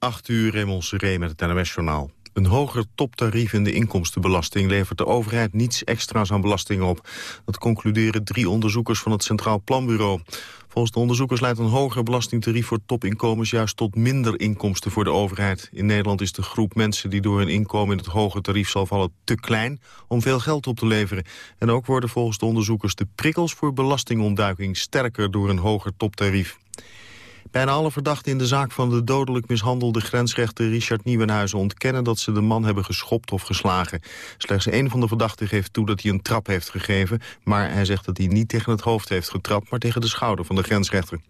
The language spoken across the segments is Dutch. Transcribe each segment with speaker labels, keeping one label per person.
Speaker 1: 8 uur in Seré met het NMS-journaal. Een hoger toptarief in de inkomstenbelasting levert de overheid niets extra's aan belasting op. Dat concluderen drie onderzoekers van het Centraal Planbureau. Volgens de onderzoekers leidt een hoger belastingtarief voor topinkomens juist tot minder inkomsten voor de overheid. In Nederland is de groep mensen die door hun inkomen in het hoge tarief zal vallen te klein om veel geld op te leveren. En ook worden volgens de onderzoekers de prikkels voor belastingontduiking sterker door een hoger toptarief. Bijna alle verdachten in de zaak van de dodelijk mishandelde grensrechter Richard Nieuwenhuizen ontkennen dat ze de man hebben geschopt of geslagen. Slechts één van de verdachten geeft toe dat hij een trap heeft gegeven, maar hij zegt dat hij niet tegen het hoofd heeft getrapt, maar tegen de schouder van de grensrechter.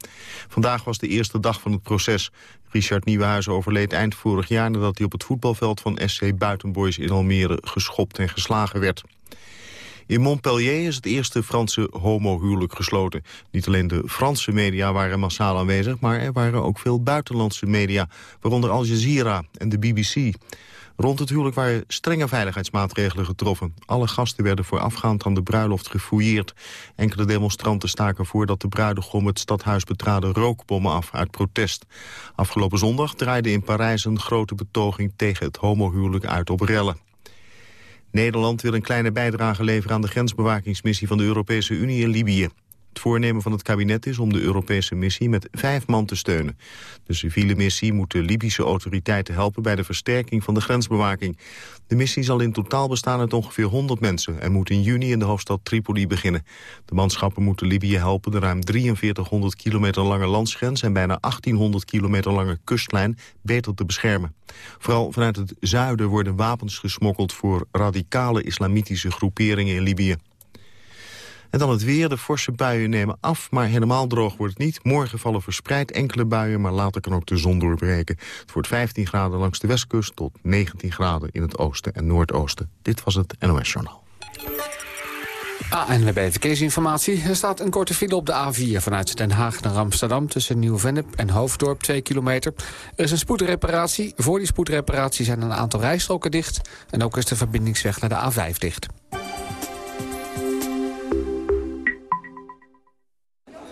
Speaker 1: Vandaag was de eerste dag van het proces. Richard Nieuwenhuizen overleed eind vorig jaar nadat hij op het voetbalveld van SC Buitenboys in Almere geschopt en geslagen werd. In Montpellier is het eerste Franse homohuwelijk gesloten. Niet alleen de Franse media waren massaal aanwezig... maar er waren ook veel buitenlandse media, waaronder Al Jazeera en de BBC. Rond het huwelijk waren strenge veiligheidsmaatregelen getroffen. Alle gasten werden voorafgaand aan de bruiloft gefouilleerd. Enkele demonstranten staken voordat de bruidegom het stadhuis betraden rookbommen af uit protest. Afgelopen zondag draaide in Parijs een grote betoging tegen het homohuwelijk uit op rellen. Nederland wil een kleine bijdrage leveren aan de grensbewakingsmissie van de Europese Unie in Libië. Het voornemen van het kabinet is om de Europese missie met vijf man te steunen. De civiele missie moet de Libische autoriteiten helpen bij de versterking van de grensbewaking. De missie zal in totaal bestaan uit ongeveer 100 mensen en moet in juni in de hoofdstad Tripoli beginnen. De manschappen moeten Libië helpen de ruim 4300 kilometer lange landsgrens en bijna 1800 kilometer lange kustlijn beter te beschermen. Vooral vanuit het zuiden worden wapens gesmokkeld voor radicale islamitische groeperingen in Libië. En dan het weer. De forse buien nemen af, maar helemaal droog wordt het niet. Morgen vallen verspreid enkele buien, maar later kan ook de zon doorbreken. Het wordt 15 graden langs de westkust tot 19 graden in het oosten en noordoosten. Dit was het NOS Journaal.
Speaker 2: Ah, en bij verkeersinformatie. Er staat een korte file op de A4 vanuit Den Haag naar Amsterdam... tussen Nieuw-Vennep en Hoofddorp, 2 kilometer. Er is een spoedreparatie. Voor die spoedreparatie zijn een aantal rijstroken dicht... en ook is de verbindingsweg naar de A5 dicht.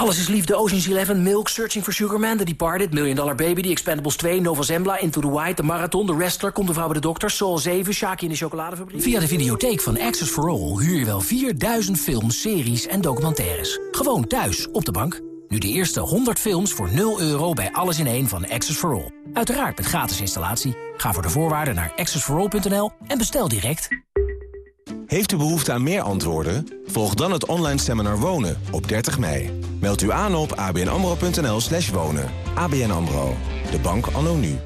Speaker 3: Alles is liefde, Ocean's Eleven, Milk, Searching for Sugar Man, The Departed, Million Dollar Baby, The Expendables 2, Nova Zembla, Into the White, The Marathon, The Wrestler, Komt de Vrouw bij de Dokter, Soul 7, Shaki in de Chocoladefabriek.
Speaker 4: Via de videotheek van Access for All huur je wel 4000 films, series en documentaires. Gewoon thuis, op de bank. Nu de eerste 100 films voor 0 euro bij Alles in één van Access for All. Uiteraard met gratis installatie. Ga voor de voorwaarden naar accessforall.nl en bestel direct.
Speaker 5: Heeft u behoefte aan meer antwoorden? Volg dan het online seminar Wonen op 30 mei. Meld u aan op abnamro.nl slash wonen. ABN AMRO, de bank anno nu.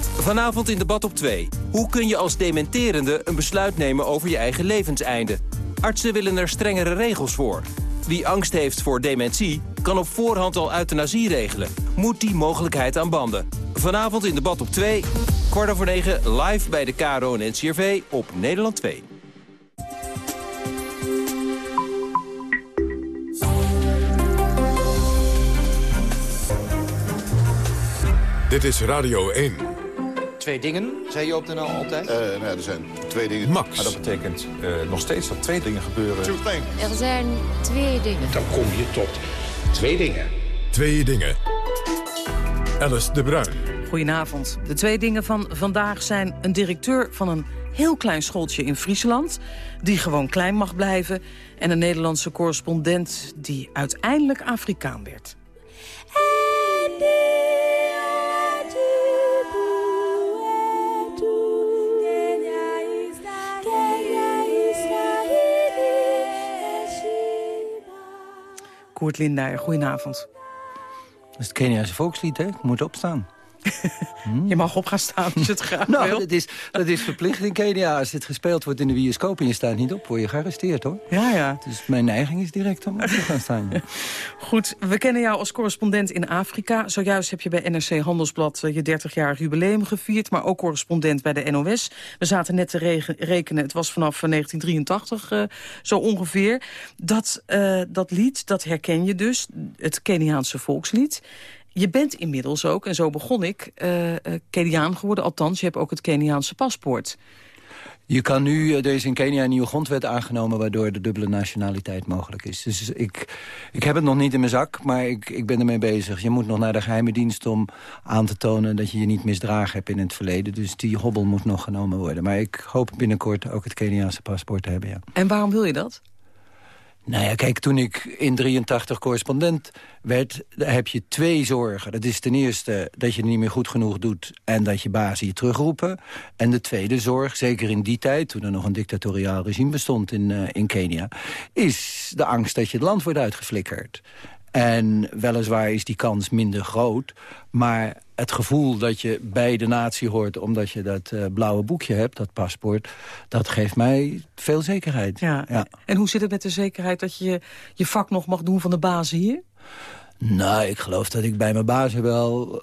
Speaker 6: Vanavond in debat op 2. Hoe kun je als dementerende een besluit nemen over je eigen levenseinde? Artsen willen er strengere regels voor. Wie angst heeft voor dementie, kan op voorhand al euthanasie regelen. Moet die mogelijkheid aan banden? Vanavond in debat op 2, kwart over 9, live bij de KRO en NCRV op Nederland 2.
Speaker 7: Dit is Radio 1.
Speaker 8: Twee dingen, zei je op de NL altijd?
Speaker 9: Uh, nou, er zijn twee dingen.
Speaker 7: Max.
Speaker 8: Maar dat betekent uh, nog steeds dat twee dingen gebeuren.
Speaker 10: Er zijn twee dingen.
Speaker 11: Dan kom je tot twee dingen.
Speaker 7: Twee dingen. Alice de Bruin.
Speaker 12: Goedenavond. De twee dingen van vandaag zijn een directeur van een heel klein schooltje in Friesland... die gewoon klein mag blijven... en een Nederlandse correspondent die uiteindelijk Afrikaan werd. Koert Lindeyer, goedenavond.
Speaker 13: Dat is het Keniaanse volkslied, hè? Moet opstaan.
Speaker 12: Je mag op gaan staan als je het graag
Speaker 13: nou,
Speaker 12: wil.
Speaker 13: Dat is, dat is verplicht in Kenia. Als het gespeeld wordt in de bioscoop en je staat niet op... word je gearresteerd, hoor.
Speaker 12: Ja, ja.
Speaker 13: Dus mijn neiging is direct om op te gaan staan.
Speaker 12: Goed, we kennen jou als correspondent in Afrika. Zojuist heb je bij NRC Handelsblad eh, je 30-jarig jubileum gevierd... maar ook correspondent bij de NOS. We zaten net te rekenen, het was vanaf eh, 1983 eh, zo ongeveer. Dat, eh, dat lied, dat herken je dus, het Keniaanse volkslied... Je bent inmiddels ook, en zo begon ik, eh eh, Keniaan geworden. Althans, je hebt ook het Keniaanse paspoort.
Speaker 13: Je kan nu, eh, er is in Kenia een nieuwe grondwet aangenomen... waardoor de dubbele nationaliteit mogelijk is. Dus ik, ik heb het nog niet in mijn zak, maar ik, ik ben ermee bezig. Je moet nog naar de geheime dienst om aan te tonen... dat je je niet misdragen hebt in het verleden. Dus die hobbel moet nog genomen worden. Maar ik hoop binnenkort ook het Keniaanse paspoort te hebben, ja.
Speaker 12: En waarom wil je dat?
Speaker 13: Nou ja, kijk, toen ik in 83 correspondent werd, heb je twee zorgen. Dat is ten eerste dat je het niet meer goed genoeg doet... en dat je bazen je terugroepen. En de tweede zorg, zeker in die tijd... toen er nog een dictatoriaal regime bestond in, eh, in Kenia... is de angst dat je het land wordt uitgeflikkerd. En weliswaar is die kans minder groot... maar het gevoel dat je bij de natie hoort... omdat je dat eh, blauwe boekje hebt, dat paspoort... dat geeft mij veel zekerheid.
Speaker 12: Ja. En hoe zit het met de zekerheid dat je je vak nog mag doen van de bazen hier?
Speaker 13: Nou, ik geloof dat ik bij mijn bazen wel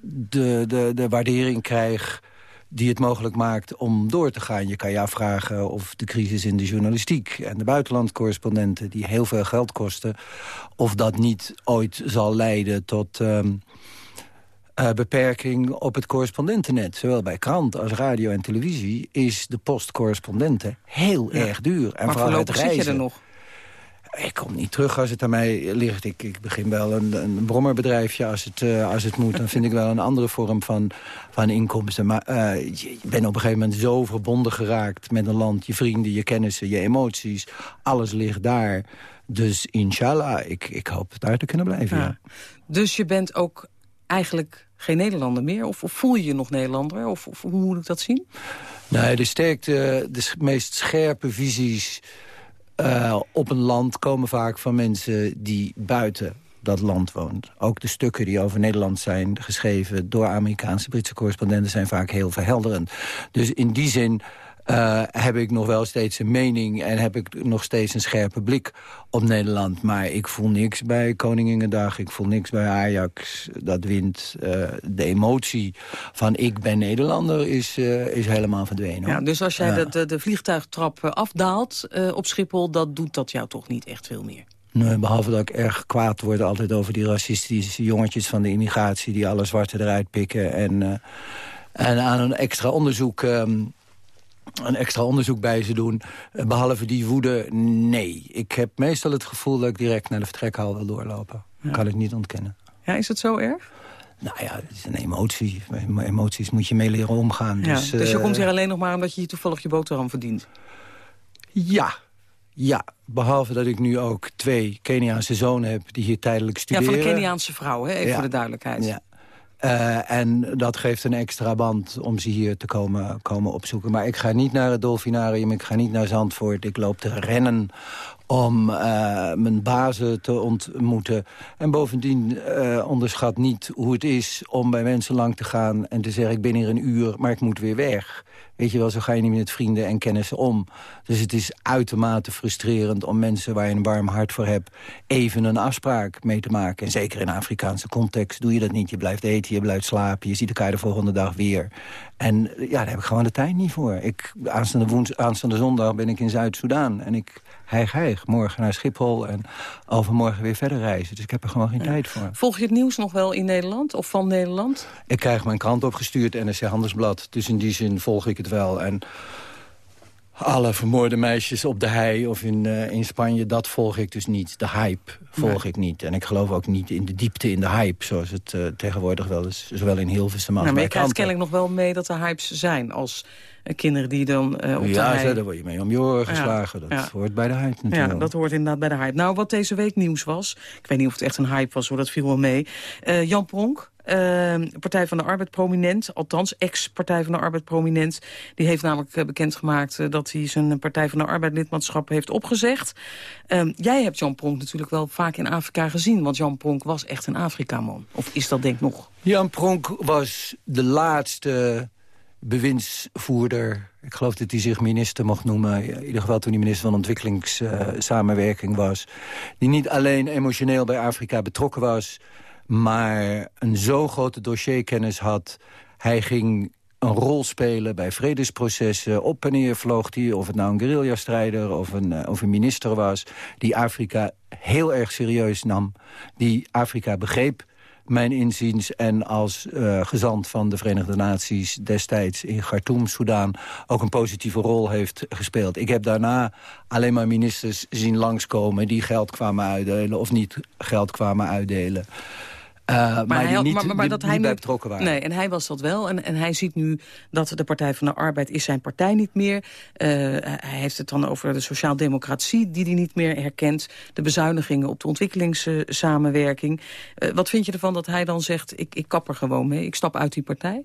Speaker 13: de, de, de waardering krijg die het mogelijk maakt om door te gaan. Je kan je afvragen of de crisis in de journalistiek... en de buitenlandcorrespondenten, die heel veel geld kosten... of dat niet ooit zal leiden tot... ehm, eh, beperking op het correspondentennet. Zowel bij krant als radio en televisie is de postcorrespondenten heel erg duur. En
Speaker 12: maar
Speaker 13: vooral het
Speaker 12: voorlopig zit je
Speaker 13: reizen.
Speaker 12: er nog.
Speaker 13: Ik kom niet terug als het aan mij ligt. Ik, ik begin wel een, een brommerbedrijfje als het, eh, als het moet. Dan vind ik wel een andere vorm van, van inkomsten. Maar je, je bent op een gegeven moment zo verbonden geraakt met een land. Je vrienden, je kennissen, je emoties. Alles ligt daar. Dus inshallah, ik, ik hoop daar te kunnen blijven. Ja.
Speaker 12: Dus je bent ook eigenlijk geen Nederlander meer? Of, voel je je nog Nederlander? Of, of hoe moet ik dat zien?
Speaker 13: Nee, de sterkte, de meest scherpe visies eh, op een land komen vaak van mensen die buiten dat land woont. Ook de stukken die over Nederland zijn geschreven door Amerikaanse Britse correspondenten zijn vaak heel verhelderend. Dus in die zin eh, heb ik nog wel steeds een mening en heb ik nog steeds een scherpe blik op Nederland. Maar ik voel niks bij Koninginnedag, ik voel niks bij Ajax. Dat wint. Eh, de emotie van ik ben Nederlander is, eh, is helemaal verdwenen.
Speaker 12: Ja, dus als jij de, de, vliegtuigtrap afdaalt op Schiphol... dat doet dat jou toch niet echt veel meer?
Speaker 13: Nee, behalve dat ik erg kwaad word altijd over die racistische jongetjes van de immigratie... die alle zwarte eruit pikken en, en aan een extra onderzoek... ehm, een extra onderzoek bij ze doen. Eh, Behalve die woede, nee. Ik heb meestal het gevoel dat ik direct naar de vertrekhal wil doorlopen. Kan ik niet ontkennen.
Speaker 12: Ja, is het zo erg?
Speaker 13: Nou ja, het is een emotie. Met emoties moet je mee leren omgaan.
Speaker 12: Ja,
Speaker 13: Dus,
Speaker 12: dus je
Speaker 13: eh,
Speaker 12: komt hier alleen nog maar omdat je hier toevallig je boterham verdient?
Speaker 13: Ja, ja. Behalve dat ik nu ook twee Keniaanse zonen heb die hier tijdelijk
Speaker 12: Ja,
Speaker 13: studeren.
Speaker 12: van de Keniaanse vrouw, hè? even
Speaker 13: Ja.
Speaker 12: voor de duidelijkheid.
Speaker 13: Ja. Eh, en dat geeft een extra band om ze hier te komen, komen opzoeken. Maar ik ga niet naar het Dolfinarium, ik ga niet naar Zandvoort. Ik loop te rennen om eh, mijn bazen te ontmoeten. En bovendien eh, onderschat niet hoe het is om bij mensen lang te gaan... en te zeggen, ik ben hier een uur, maar ik moet weer weg. Weet je wel, zo ga je niet met vrienden en kennissen om. Dus het is uitermate frustrerend om mensen waar je een warm hart voor hebt... even een afspraak mee te maken. En zeker in Afrikaanse context doe je dat niet. Je blijft eten, je blijft slapen, je ziet elkaar de volgende dag weer. En ja, daar heb ik gewoon de tijd niet voor. Ik, aanstaande, woens, aanstaande zondag ben ik in Zuid-Soedan en ik hijg hijg. Morgen naar Schiphol en overmorgen weer verder reizen. Dus ik heb er gewoon geen tijd voor.
Speaker 12: Volg je het nieuws nog wel in Nederland of van Nederland?
Speaker 13: Ik krijg mijn krant opgestuurd, NRC Handelsblad. Dus in die zin volg ik het wel. En alle vermoorde meisjes op de hei of in, eh, in Spanje, dat volg ik dus niet. De hype volg
Speaker 12: Nee.
Speaker 13: ik niet. En ik geloof ook niet in de diepte in de hype... zoals het eh, tegenwoordig wel is, zowel in Hilversum als
Speaker 12: Nou, maar
Speaker 13: bij
Speaker 12: je krijgt kennelijk nog wel mee dat er hypes zijn... als eh, kinderen die dan op de
Speaker 13: Ja,
Speaker 12: hei...
Speaker 13: zo, daar word je mee om je oren geslagen.
Speaker 12: Ja,
Speaker 13: Dat
Speaker 12: ja.
Speaker 13: hoort bij de hype natuurlijk.
Speaker 12: Ja, dat hoort inderdaad bij de hype. Nou, wat deze week nieuws was... ik weet niet of het echt een hype was, hoor, dat viel wel mee. Jan Pronk, uh, Partij van de Arbeid prominent, althans ex-Partij van de Arbeid prominent. Die heeft namelijk uh, bekendgemaakt uh, dat hij zijn Partij van de Arbeid lidmaatschap heeft opgezegd. Ehm, jij hebt Jan Pronk natuurlijk wel vaak in Afrika gezien, want Jan Pronk was echt een Afrikaman. Of is dat denk ik nog?
Speaker 13: Jan Pronk was de laatste bewindsvoerder. Ik geloof dat hij zich minister mocht noemen. In ieder geval toen hij minister van ontwikkelingssamenwerking was. Die niet alleen emotioneel bij Afrika betrokken was... maar een zo grote dossierkennis had. Hij ging een rol spelen bij vredesprocessen. Op en neer vloog hij, of het nou een guerrilla-strijder of een, uh, of een minister was... die Afrika heel erg serieus nam. Die Afrika begreep mijn inziens en als uh, gezant van de Verenigde Naties destijds in Khartoum, Soudaan, ook een positieve rol heeft gespeeld. Ik heb daarna alleen maar ministers zien langskomen die geld kwamen uitdelen of niet geld kwamen uitdelen. Uh, maar, maar, hij, niet, maar, maar dat hij bij betrokken waren.
Speaker 12: Nee, en hij was dat wel. En, en hij ziet nu dat de Partij van de Arbeid is zijn partij niet meer. Uh, hij heeft het dan over de sociaaldemocratie die hij niet meer herkent. De bezuinigingen op de ontwikkelingssamenwerking. Uh, wat vind je ervan dat hij dan zegt, ik, ik kap er gewoon mee. Ik stap uit die partij?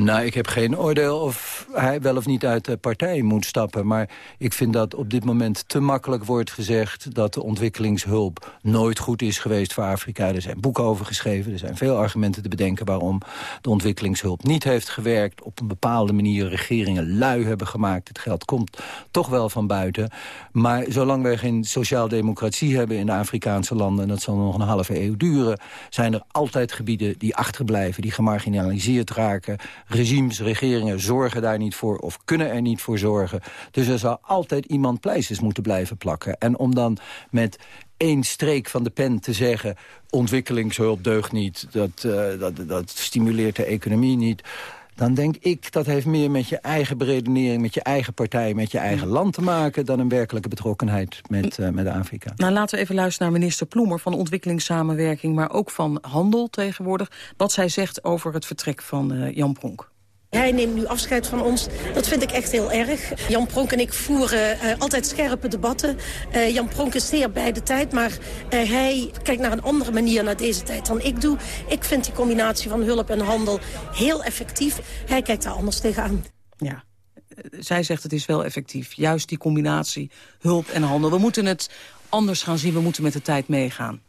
Speaker 13: Nou, ik heb geen oordeel of hij wel of niet uit de partij moet stappen. Maar ik vind dat op dit moment te makkelijk wordt gezegd... dat de ontwikkelingshulp nooit goed is geweest voor Afrika. Er zijn boeken over geschreven. Er zijn veel argumenten te bedenken waarom de ontwikkelingshulp niet heeft gewerkt. Op een bepaalde manier regeringen lui hebben gemaakt. Het geld komt toch wel van buiten. Maar zolang wij geen sociaaldemocratie hebben in de Afrikaanse landen... en dat zal nog een halve eeuw duren... zijn er altijd gebieden die achterblijven, die gemarginaliseerd raken regimes, regeringen zorgen daar niet voor of kunnen er niet voor zorgen. Dus er zal altijd iemand pleisters moeten blijven plakken. En om dan met één streek van de pen te zeggen... ontwikkelingshulp deugt niet, dat, uh, dat, dat stimuleert de economie niet dan denk ik dat heeft meer met je eigen beredenering... met je eigen partij, met je eigen land te maken... dan een werkelijke betrokkenheid met, uh, met Afrika.
Speaker 12: Nou, laten we even luisteren naar minister Ploemer... van ontwikkelingssamenwerking, maar ook van handel tegenwoordig... wat zij zegt over het vertrek van uh, Jan Pronk.
Speaker 14: Hij neemt nu afscheid van ons. Dat vind ik echt heel erg. Jan Pronk en ik voeren uh, altijd scherpe debatten. Uh, Jan Pronk is zeer bij de tijd, maar uh, hij kijkt naar een andere manier naar deze tijd dan ik doe. Ik vind die combinatie van hulp en handel heel effectief. Hij kijkt daar anders tegenaan.
Speaker 12: Ja, zij zegt het is wel effectief. Juist die combinatie hulp en handel. We moeten het anders gaan zien, we moeten met de tijd meegaan.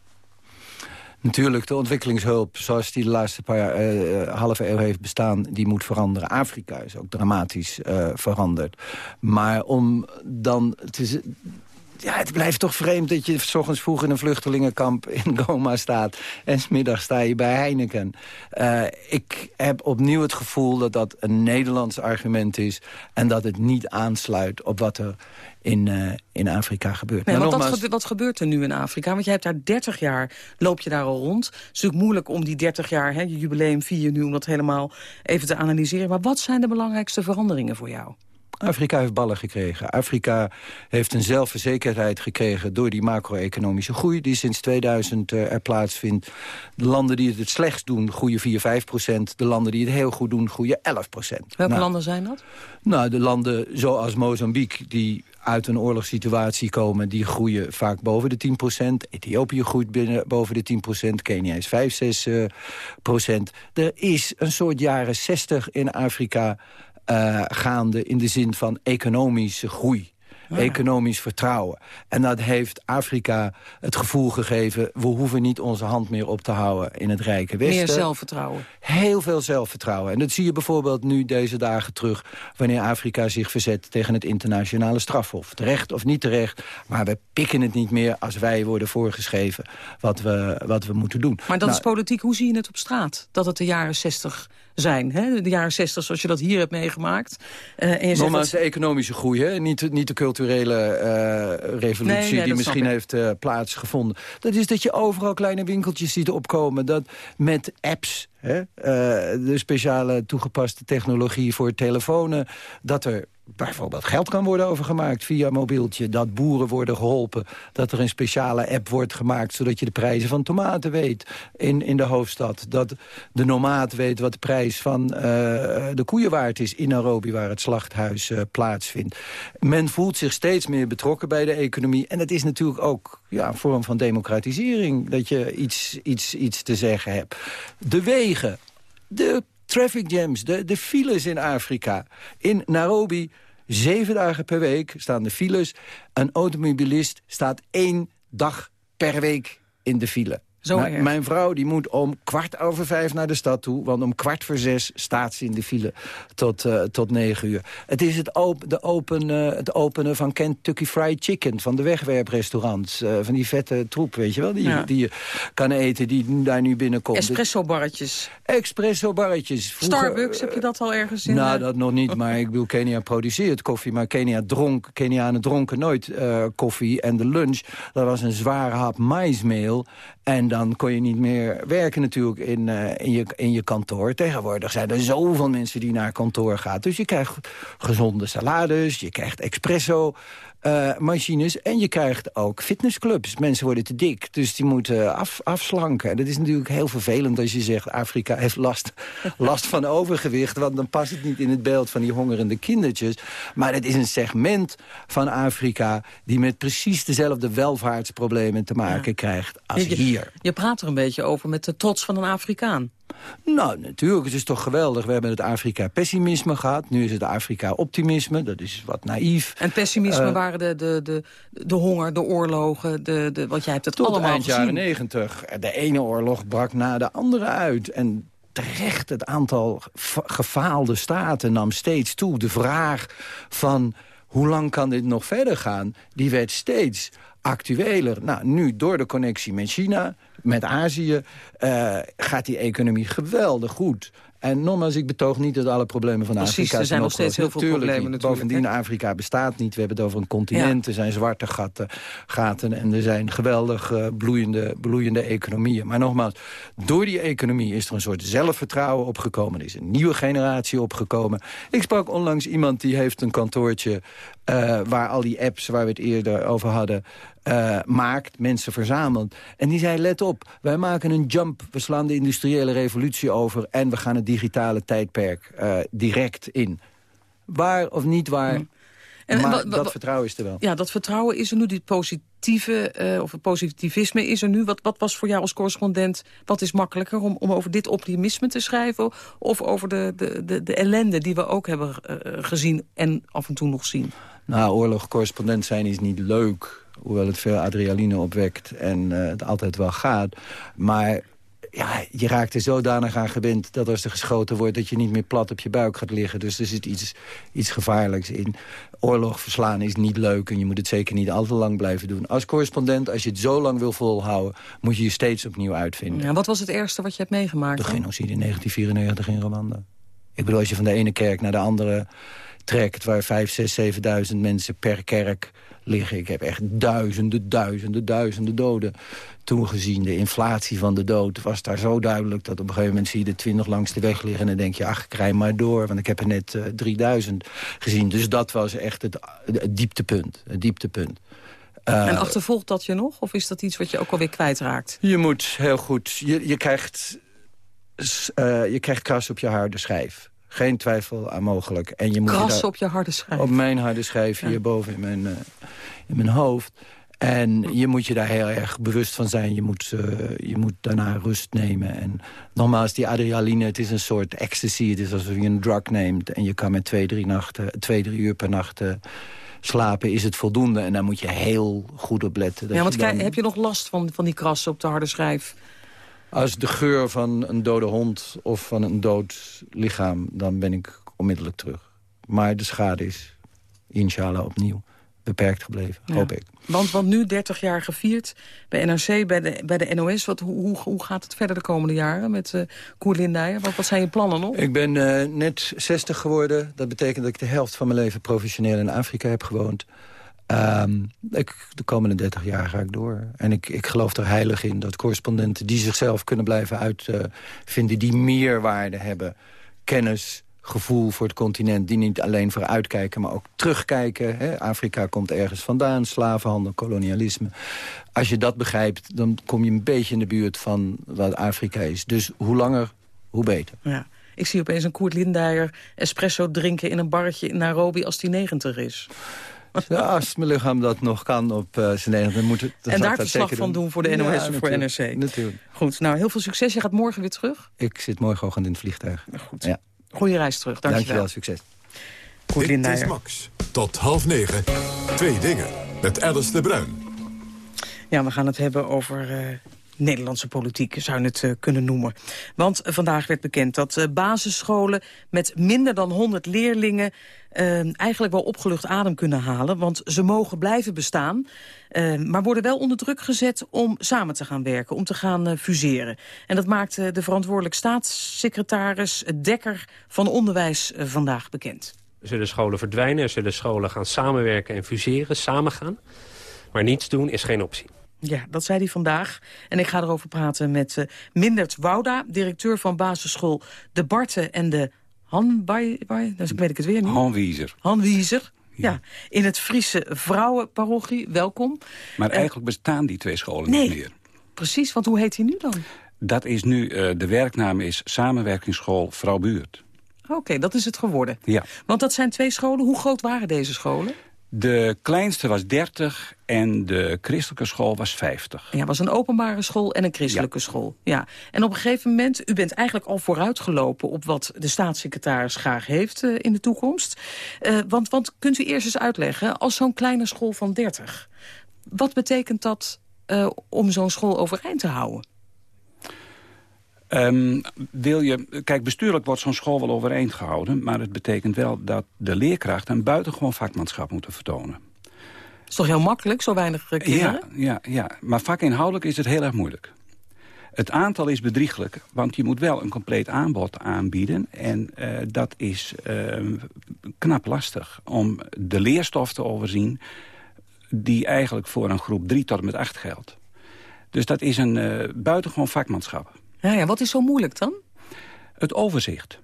Speaker 13: Natuurlijk, de ontwikkelingshulp zoals die de laatste paar uh, halve eeuw heeft bestaan... die moet veranderen. Afrika is ook dramatisch uh, veranderd. Maar om dan... te ja, het blijft toch vreemd dat je s ochtends vroeg in een vluchtelingenkamp in Goma staat... en smiddag sta je bij Heineken. Ik heb opnieuw het gevoel dat dat een Nederlands argument is... en dat het niet aansluit op wat er in, uh, in Afrika gebeurt.
Speaker 12: Nee, maar nogmaals... wat, wat gebeurt er nu in Afrika? Want jij hebt daar 30 jaar, loop je daar al rond. Het is natuurlijk moeilijk om die 30 jaar, hè, je jubileum vier nu... om dat helemaal even te analyseren. Maar wat zijn de belangrijkste veranderingen voor jou?
Speaker 13: Afrika heeft ballen gekregen. Afrika heeft een zelfverzekerdheid gekregen door die macro-economische groei... die sinds 2000 uh, er plaatsvindt. De landen die het het slechtst doen, groeien 4, 5 procent. De landen die het heel goed doen, groeien 11 procent.
Speaker 12: Welke nou, landen zijn dat?
Speaker 13: Nou, de landen zoals Mozambique, die uit een oorlogssituatie komen... die groeien vaak boven de 10 procent. Ethiopië groeit binnen, boven de 10 procent. Kenia is 5, 6 uh, procent. Er is een soort jaren 60 in Afrika uh, gaande in de zin van economische groei. Ja. Economisch vertrouwen. En dat heeft Afrika het gevoel gegeven... we hoeven niet onze hand meer op te houden in het rijke Westen.
Speaker 12: Meer zelfvertrouwen.
Speaker 13: Heel veel zelfvertrouwen. En dat zie je bijvoorbeeld nu deze dagen terug... wanneer Afrika zich verzet tegen het internationale strafhof. Terecht of niet terecht, maar we pikken het niet meer... als wij worden voorgeschreven wat we, wat we moeten doen.
Speaker 12: Maar dat nou, is politiek. Hoe zie je het op straat? Dat het de jaren 60 zijn. Hè? De jaren 60 zoals je dat hier hebt meegemaakt.
Speaker 13: Uh, en je Nogmaals, dat... de economische groei, hè? Niet, niet de culturele uh, revolutie nee, nee, die misschien heeft uh, plaatsgevonden. Dat is dat je overal kleine winkeltjes ziet opkomen. Dat met apps, hè? de speciale toegepaste technologie voor telefoons... dat er bijvoorbeeld geld kan worden overgemaakt via mobieltje. Dat boeren worden geholpen. Dat er een speciale app wordt gemaakt... zodat je de prijzen van tomaten weet in, in de hoofdstad. Dat de nomaat weet wat de prijs van uh, de koeien waard is... in Nairobi, waar het slachthuis uh, plaatsvindt. Men voelt zich steeds meer betrokken bij de economie. En het is natuurlijk ook ja, een vorm van democratisering. Dat je iets, iets, iets te zeggen hebt. De wegen, de traffic jams, de, de files in Afrika. In Nairobi, zeven dagen per week staan de files. Een automobilist staat één dag per week in de file.
Speaker 12: Zo
Speaker 13: mijn, mijn vrouw die moet om kwart over vijf naar de stad toe... want om kwart voor zes staat ze in de file tot, uh, tot negen uur. Het is het, op, de open, uh, het openen van Kentucky Fried Chicken... van de wegwerprestaurants, uh, van die vette troep, weet je wel... die,
Speaker 12: Ja.
Speaker 13: die je kan eten, die daar nu binnenkomt.
Speaker 12: Espresso-barretjes.
Speaker 13: Espresso-barretjes.
Speaker 12: Starbucks, heb je dat al ergens in?
Speaker 13: nou,
Speaker 12: eh?
Speaker 13: dat nog niet, maar ik bedoel, Kenia produceert koffie... maar Kenia dronk, Kenianen dronken nooit eh, koffie. En de lunch, dat was een zware hap maismeel. En dan kon je niet meer werken natuurlijk in, eh, in, je, in je kantoor. Tegenwoordig zijn er zoveel mensen die naar kantoor gaan. Dus je krijgt gezonde salades, je krijgt espresso... eh, machines en je krijgt ook fitnessclubs. Mensen worden te dik, dus die moeten af, afslanken. En dat is natuurlijk heel vervelend als je zegt... Afrika heeft last, last van overgewicht... want dan past het niet in het beeld van die hongerende kindertjes. Maar het is een segment van Afrika... die met precies dezelfde welvaartsproblemen te maken krijgt als
Speaker 12: je,
Speaker 13: hier.
Speaker 12: Je praat er een beetje over met de trots van een Afrikaan.
Speaker 13: Nou, natuurlijk, het is toch geweldig. We hebben het Afrika-pessimisme gehad. Nu is het Afrika-optimisme. Dat is wat naïef.
Speaker 12: En pessimisme
Speaker 13: Eh,
Speaker 12: waren de, de, de, de honger, de oorlogen, de, de, want jij hebt het
Speaker 13: Tot
Speaker 12: allemaal
Speaker 13: eind jaren negentig. De ene oorlog brak na de andere uit. En terecht, het aantal fa- gefaalde staten nam steeds toe. De vraag van hoe lang kan dit nog verder gaan... die werd steeds actueler. Nou, nu door de connectie met China, met Azië... eh, gaat die economie geweldig goed. En nogmaals, ik betoog niet dat alle problemen van
Speaker 12: Precies,
Speaker 13: Afrika
Speaker 12: er zijn nog steeds heel veel
Speaker 13: Natuurlijk
Speaker 12: problemen
Speaker 13: niet.
Speaker 12: natuurlijk,
Speaker 13: Bovendien, Afrika bestaat niet. We hebben het over een continent. Er zijn zwarte gaten, gaten en er zijn geweldig eh, bloeiende, bloeiende economieën. Maar nogmaals, door die economie is er een soort zelfvertrouwen opgekomen. Er is een nieuwe generatie opgekomen. Ik sprak onlangs iemand die heeft een kantoortje... eh, waar al die apps waar we het eerder over hadden... eh, maakt, mensen verzamelt. En die zei, let op, wij maken een jump. We slaan de industriële revolutie over... en we gaan het digitale tijdperk eh, direct in. Waar of niet waar,
Speaker 12: En
Speaker 13: maar dat vertrouwen is er wel.
Speaker 12: Ja, dat vertrouwen is er nu, dit positieve, eh, of het positivisme is er nu. Wat, wat was voor jou als correspondent, wat is makkelijker... om, om over dit optimisme te schrijven... of over de, de, de, de ellende die we ook hebben gezien en af en toe nog zien?
Speaker 13: Nou, oorlog-correspondent zijn is niet leuk. Hoewel het veel adrenaline opwekt en eh, het altijd wel gaat. Maar ja, je raakt er zodanig aan gewend dat als er geschoten wordt... dat je niet meer plat op je buik gaat liggen. Dus er zit iets, iets gevaarlijks in. Oorlog verslaan is niet leuk en je moet het zeker niet al te lang blijven doen. Als correspondent, als je het zo lang wil volhouden... moet je je steeds opnieuw uitvinden.
Speaker 12: Ja, wat was het ergste wat je hebt meegemaakt?
Speaker 13: De genocide in 1994 in Rwanda. Ik bedoel, als je van de ene kerk naar de andere trekt... waar vijf, zes, zevenduizend mensen per kerk liggen. Ik heb echt duizenden, duizenden, duizenden doden toen gezien. De inflatie van de dood was daar zo duidelijk... dat op een gegeven moment zie je de twintig langs de weg liggen... en dan denk je, ach, ik rij maar door, want ik heb er net eh, 3000 gezien. Dus dat was echt het, het dieptepunt. Het dieptepunt. Eh,
Speaker 12: en achtervolgt dat je nog? Of is dat iets wat je ook alweer kwijtraakt?
Speaker 13: je moet heel goed... Je, je, krijgt, eh, je krijgt kras op je harde schijf. Geen twijfel aan mogelijk. En je moet je
Speaker 12: Kras
Speaker 13: daar-
Speaker 12: op je harde schijf.
Speaker 13: Op mijn harde schijf hierboven in mijn, eh, in mijn hoofd. En je moet je daar heel erg bewust van zijn. Je moet, eh, je moet daarna rust nemen. En nogmaals, die adrenaline, het is een soort ecstasy. Het is alsof je een drug neemt. En je kan met twee, drie, nachten, twee, drie uur per nacht eh, slapen. Is het voldoende? En daar moet je heel goed op letten.
Speaker 12: Ja, want
Speaker 13: dan-
Speaker 12: heb je nog last van, van die krassen op de harde schijf?
Speaker 13: Als de geur van een dode hond of van een dood lichaam... dan ben ik onmiddellijk terug. Maar de schade is, inshallah, opnieuw beperkt gebleven,
Speaker 12: Ja.
Speaker 13: hoop ik.
Speaker 12: Want, want nu 30 jaar gevierd bij NRC, bij de, bij de NOS. Wat, hoe, hoe, hoe gaat het verder de komende jaren met uh, Koer Lindijer? Wat, wat zijn je plannen nog?
Speaker 13: Ik ben eh, net 60 geworden. Dat betekent dat ik de helft van mijn leven professioneel in Afrika heb gewoond. Ehm, ik, de komende 30 jaar ga ik door. En ik, ik geloof er heilig in dat correspondenten die zichzelf kunnen blijven uitvinden... die meerwaarde hebben, kennis, gevoel voor het continent... die niet alleen vooruitkijken, maar ook terugkijken. Hè? Afrika komt ergens vandaan, slavenhandel, kolonialisme. Als je dat begrijpt, dan kom je een beetje in de buurt van wat Afrika is. Dus hoe langer, hoe beter.
Speaker 12: Ja. Ik zie opeens een Koert Lindijer espresso drinken in een barretje in Nairobi als die 90 is.
Speaker 13: Ja, als mijn lichaam dat nog kan op uh, zijn eigen, dan moet het... Dan
Speaker 12: en daar verslag van doen. voor de NOS ja, of voor NRC.
Speaker 13: Natuurlijk.
Speaker 12: Goed, nou heel veel succes. Je gaat morgen weer terug?
Speaker 13: Ik zit morgenochtend in het vliegtuig.
Speaker 12: Goed. Ja. Goeie reis terug, dankjewel.
Speaker 13: Dankjewel, succes.
Speaker 7: Goed, Dit is Max. Tot half negen. Twee dingen. Met Alice de Bruin.
Speaker 12: Ja, we gaan het hebben over... Uh, Nederlandse politiek, zou je het uh, kunnen noemen. Want uh, vandaag werd bekend dat uh, basisscholen met minder dan 100 leerlingen... eigenlijk wel opgelucht adem kunnen halen, want ze mogen blijven bestaan... maar worden wel onder druk gezet om samen te gaan werken, om te gaan fuseren. En dat maakte de verantwoordelijk staatssecretaris Dekker van Onderwijs vandaag bekend.
Speaker 15: Zullen scholen verdwijnen, er zullen scholen gaan samenwerken en fuseren, samen gaan. Maar niets doen is geen optie.
Speaker 12: Ja, dat zei hij vandaag. En ik ga erover praten met uh, Mindert Wouda, directeur van basisschool De Barten en de Hanbij, dus ik weet ik het weer niet.
Speaker 16: Hanwiezer.
Speaker 12: Hanwiezer. Ja. ja, in het Friese vrouwenparochie. Welkom.
Speaker 16: Maar eigenlijk bestaan die twee scholen niet meer.
Speaker 12: Precies, want hoe heet hij nu dan?
Speaker 16: Dat is nu, uh, de werknaam is Samenwerkingsschool Vrouw Buurt.
Speaker 12: Oké, dat is het geworden.
Speaker 16: Ja.
Speaker 12: Want dat zijn twee scholen. Hoe groot waren deze scholen?
Speaker 16: De kleinste was 30 en de christelijke school was 50.
Speaker 12: Ja, was een openbare school en een christelijke school. Ja. En op een gegeven moment, u bent eigenlijk al vooruitgelopen... op wat de staatssecretaris graag heeft uh, in de toekomst. Uh, want, want kunt u eerst eens uitleggen, als zo'n kleine school van 30... wat betekent dat uh, om zo'n school overeind te houden?
Speaker 16: Um, wil je, kijk, bestuurlijk wordt zo'n school wel overeind gehouden... maar het betekent wel dat de leerkrachten een buitengewoon vakmanschap moeten vertonen.
Speaker 12: Dat is toch heel makkelijk, zo weinig eh, kinderen?
Speaker 16: Ja, ja, ja, maar vakinhoudelijk is het heel erg moeilijk. Het aantal is bedrieglijk, want je moet wel een compleet aanbod aanbieden. En uh, dat is uh, knap lastig om de leerstof te overzien... die eigenlijk voor een groep 3 tot en met 8 geldt. Dus dat is een uh, buitengewoon vakmanschap.
Speaker 12: Ja, ja, wat is zo moeilijk dan?
Speaker 16: Het overzicht.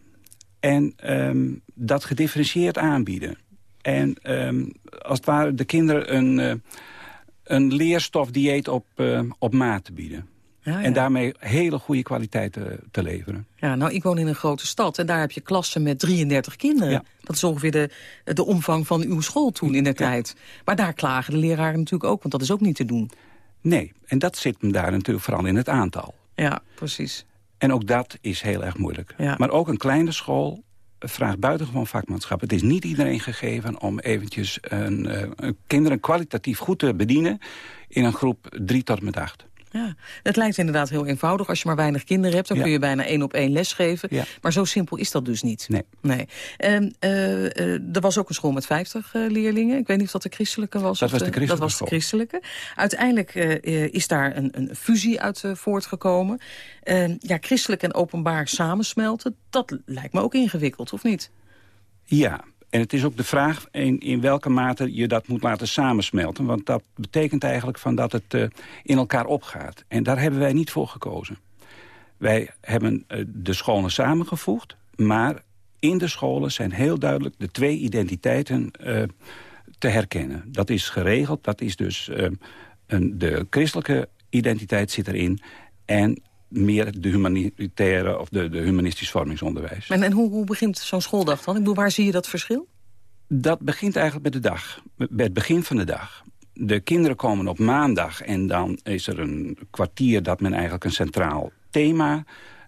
Speaker 16: En um, dat gedifferentieerd aanbieden. En um, als het ware de kinderen een, uh, een leerstofdieet op, uh, op maat te bieden. Ja, ja. En daarmee hele goede kwaliteit te, te, leveren.
Speaker 12: Ja, nou, ik woon in een grote stad en daar heb je klassen met 33 kinderen. Ja. Dat is ongeveer de, de omvang van uw school toen in de tijd. Maar daar klagen de leraren natuurlijk ook, want dat is ook niet te doen.
Speaker 16: Nee, en dat zit hem daar natuurlijk vooral in het aantal.
Speaker 12: Ja, precies.
Speaker 16: En ook dat is heel erg moeilijk. Ja. Maar ook een kleine school vraagt buitengewoon vakmanschap. Het is niet iedereen gegeven om eventjes een, uh, een kinderen kwalitatief goed te bedienen... in een groep drie tot met acht.
Speaker 12: Ja, het lijkt inderdaad heel eenvoudig. Als je maar weinig kinderen hebt, dan ja. kun je bijna één op één lesgeven. Ja. Maar zo simpel is dat dus niet.
Speaker 16: Nee.
Speaker 12: nee. Um, uh, uh, er was ook een school met 50 uh, leerlingen. Ik weet niet of dat de christelijke was.
Speaker 16: Dat was de christelijke
Speaker 12: Dat was de christelijke. Uiteindelijk is daar een, een fusie uit voortgekomen. Ehm, ja, christelijk en openbaar samensmelten, dat lijkt me ook ingewikkeld, of niet?
Speaker 16: Ja, en het is ook de vraag in, in welke mate je dat moet laten samensmelten. Want dat betekent eigenlijk van dat het uh, in elkaar opgaat. En daar hebben wij niet voor gekozen. Wij hebben uh, de scholen samengevoegd, maar in de scholen zijn heel duidelijk de twee identiteiten uh, te herkennen. Dat is geregeld, dat is dus een, de christelijke identiteit zit erin... en meer de humanitaire of de, de humanistisch vormingsonderwijs.
Speaker 12: En, en hoe, hoe begint zo'n schooldag dan? Ik bedoel, waar zie je dat verschil?
Speaker 16: Dat begint eigenlijk met de dag, bij het begin van de dag. De kinderen komen op maandag en dan is er een kwartier... dat men eigenlijk een centraal thema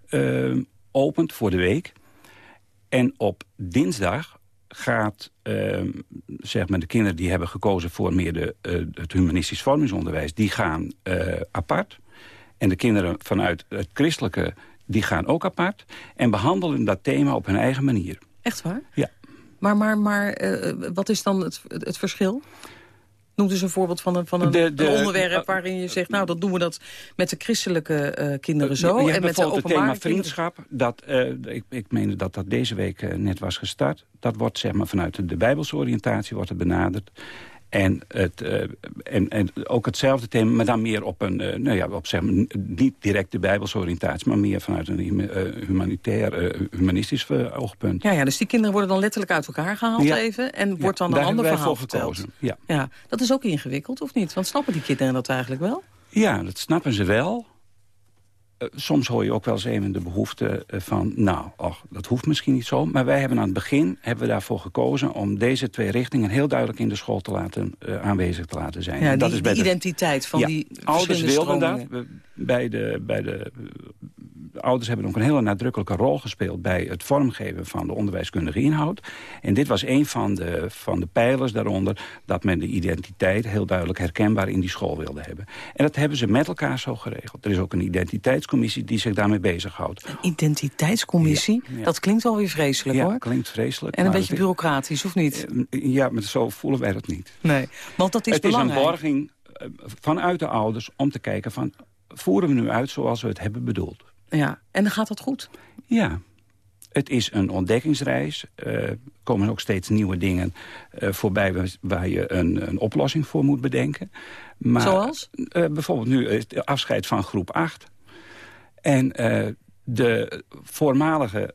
Speaker 16: uh, opent voor de week. En op dinsdag gaat uh, zeg maar de kinderen die hebben gekozen voor meer de, uh, het humanistisch vormingsonderwijs... die gaan apart. En de kinderen vanuit het christelijke, die gaan ook apart... en behandelen dat thema op hun eigen manier.
Speaker 12: Echt waar?
Speaker 16: Ja.
Speaker 12: Maar, maar, maar uh, wat is dan het, het verschil? Noem eens een voorbeeld van een, van een, de, de, een onderwerp waarin je zegt... nou, dat doen we dat met de christelijke uh, kinderen zo.
Speaker 16: Je, je
Speaker 12: en met
Speaker 16: de het thema vriendschap. Dat, uh, ik, ik meende dat dat deze week uh, net was gestart. Dat wordt zeg maar, vanuit de Bijbelse oriëntatie wordt het benaderd. En, het, uh, en, en ook hetzelfde thema, maar dan meer op een, uh, nou ja, op zeg maar, niet direct de Bijbelse oriëntatie, maar meer vanuit een uh, humanitair, humanistisch oogpunt.
Speaker 12: Ja, ja, dus die kinderen worden dan letterlijk uit elkaar gehaald ja. even en wordt dan een ander verhaal
Speaker 16: verteld. Ja.
Speaker 12: ja, dat is ook ingewikkeld, of niet? Want snappen die kinderen dat eigenlijk wel?
Speaker 16: Ja, dat snappen ze wel. Eh, soms hoor je ook wel eens even de behoefte eh, van... nou, och, dat hoeft misschien niet zo. Maar wij hebben aan het begin hebben we daarvoor gekozen... om deze twee richtingen heel duidelijk in de school te laten, uh, aanwezig te laten zijn.
Speaker 12: Ja, die, dat is bij de identiteit van
Speaker 16: ja,
Speaker 12: die
Speaker 16: Ouders wilden dat. Bij de, bij de de ouders hebben ook een hele nadrukkelijke rol gespeeld... bij het vormgeven van de onderwijskundige inhoud. En dit was een van de, van de pijlers daaronder... dat men de identiteit heel duidelijk herkenbaar in die school wilde hebben. En dat hebben ze met elkaar zo geregeld. Er is ook een identiteitscommissie die zich daarmee bezighoudt.
Speaker 12: Een identiteitscommissie? Dat klinkt alweer vreselijk,
Speaker 16: ja,
Speaker 12: hoor.
Speaker 16: klinkt vreselijk.
Speaker 12: En een beetje bureaucratisch, of niet?
Speaker 16: Eh, ja, maar zo voelen wij dat niet.
Speaker 12: Nee, want dat is
Speaker 16: het
Speaker 12: belangrijk.
Speaker 16: Het is een borging eh, vanuit de ouders om te kijken van... voeren we nu uit zoals we het hebben bedoeld?
Speaker 12: Ja, en dan gaat dat goed?
Speaker 16: Ja. Het is een ontdekkingsreis. Er uh, komen ook steeds nieuwe dingen uh, voorbij waar je een, een, oplossing voor moet bedenken. Maar,
Speaker 12: Zoals?
Speaker 16: Uh, bijvoorbeeld nu het afscheid van groep 8. En de voormalige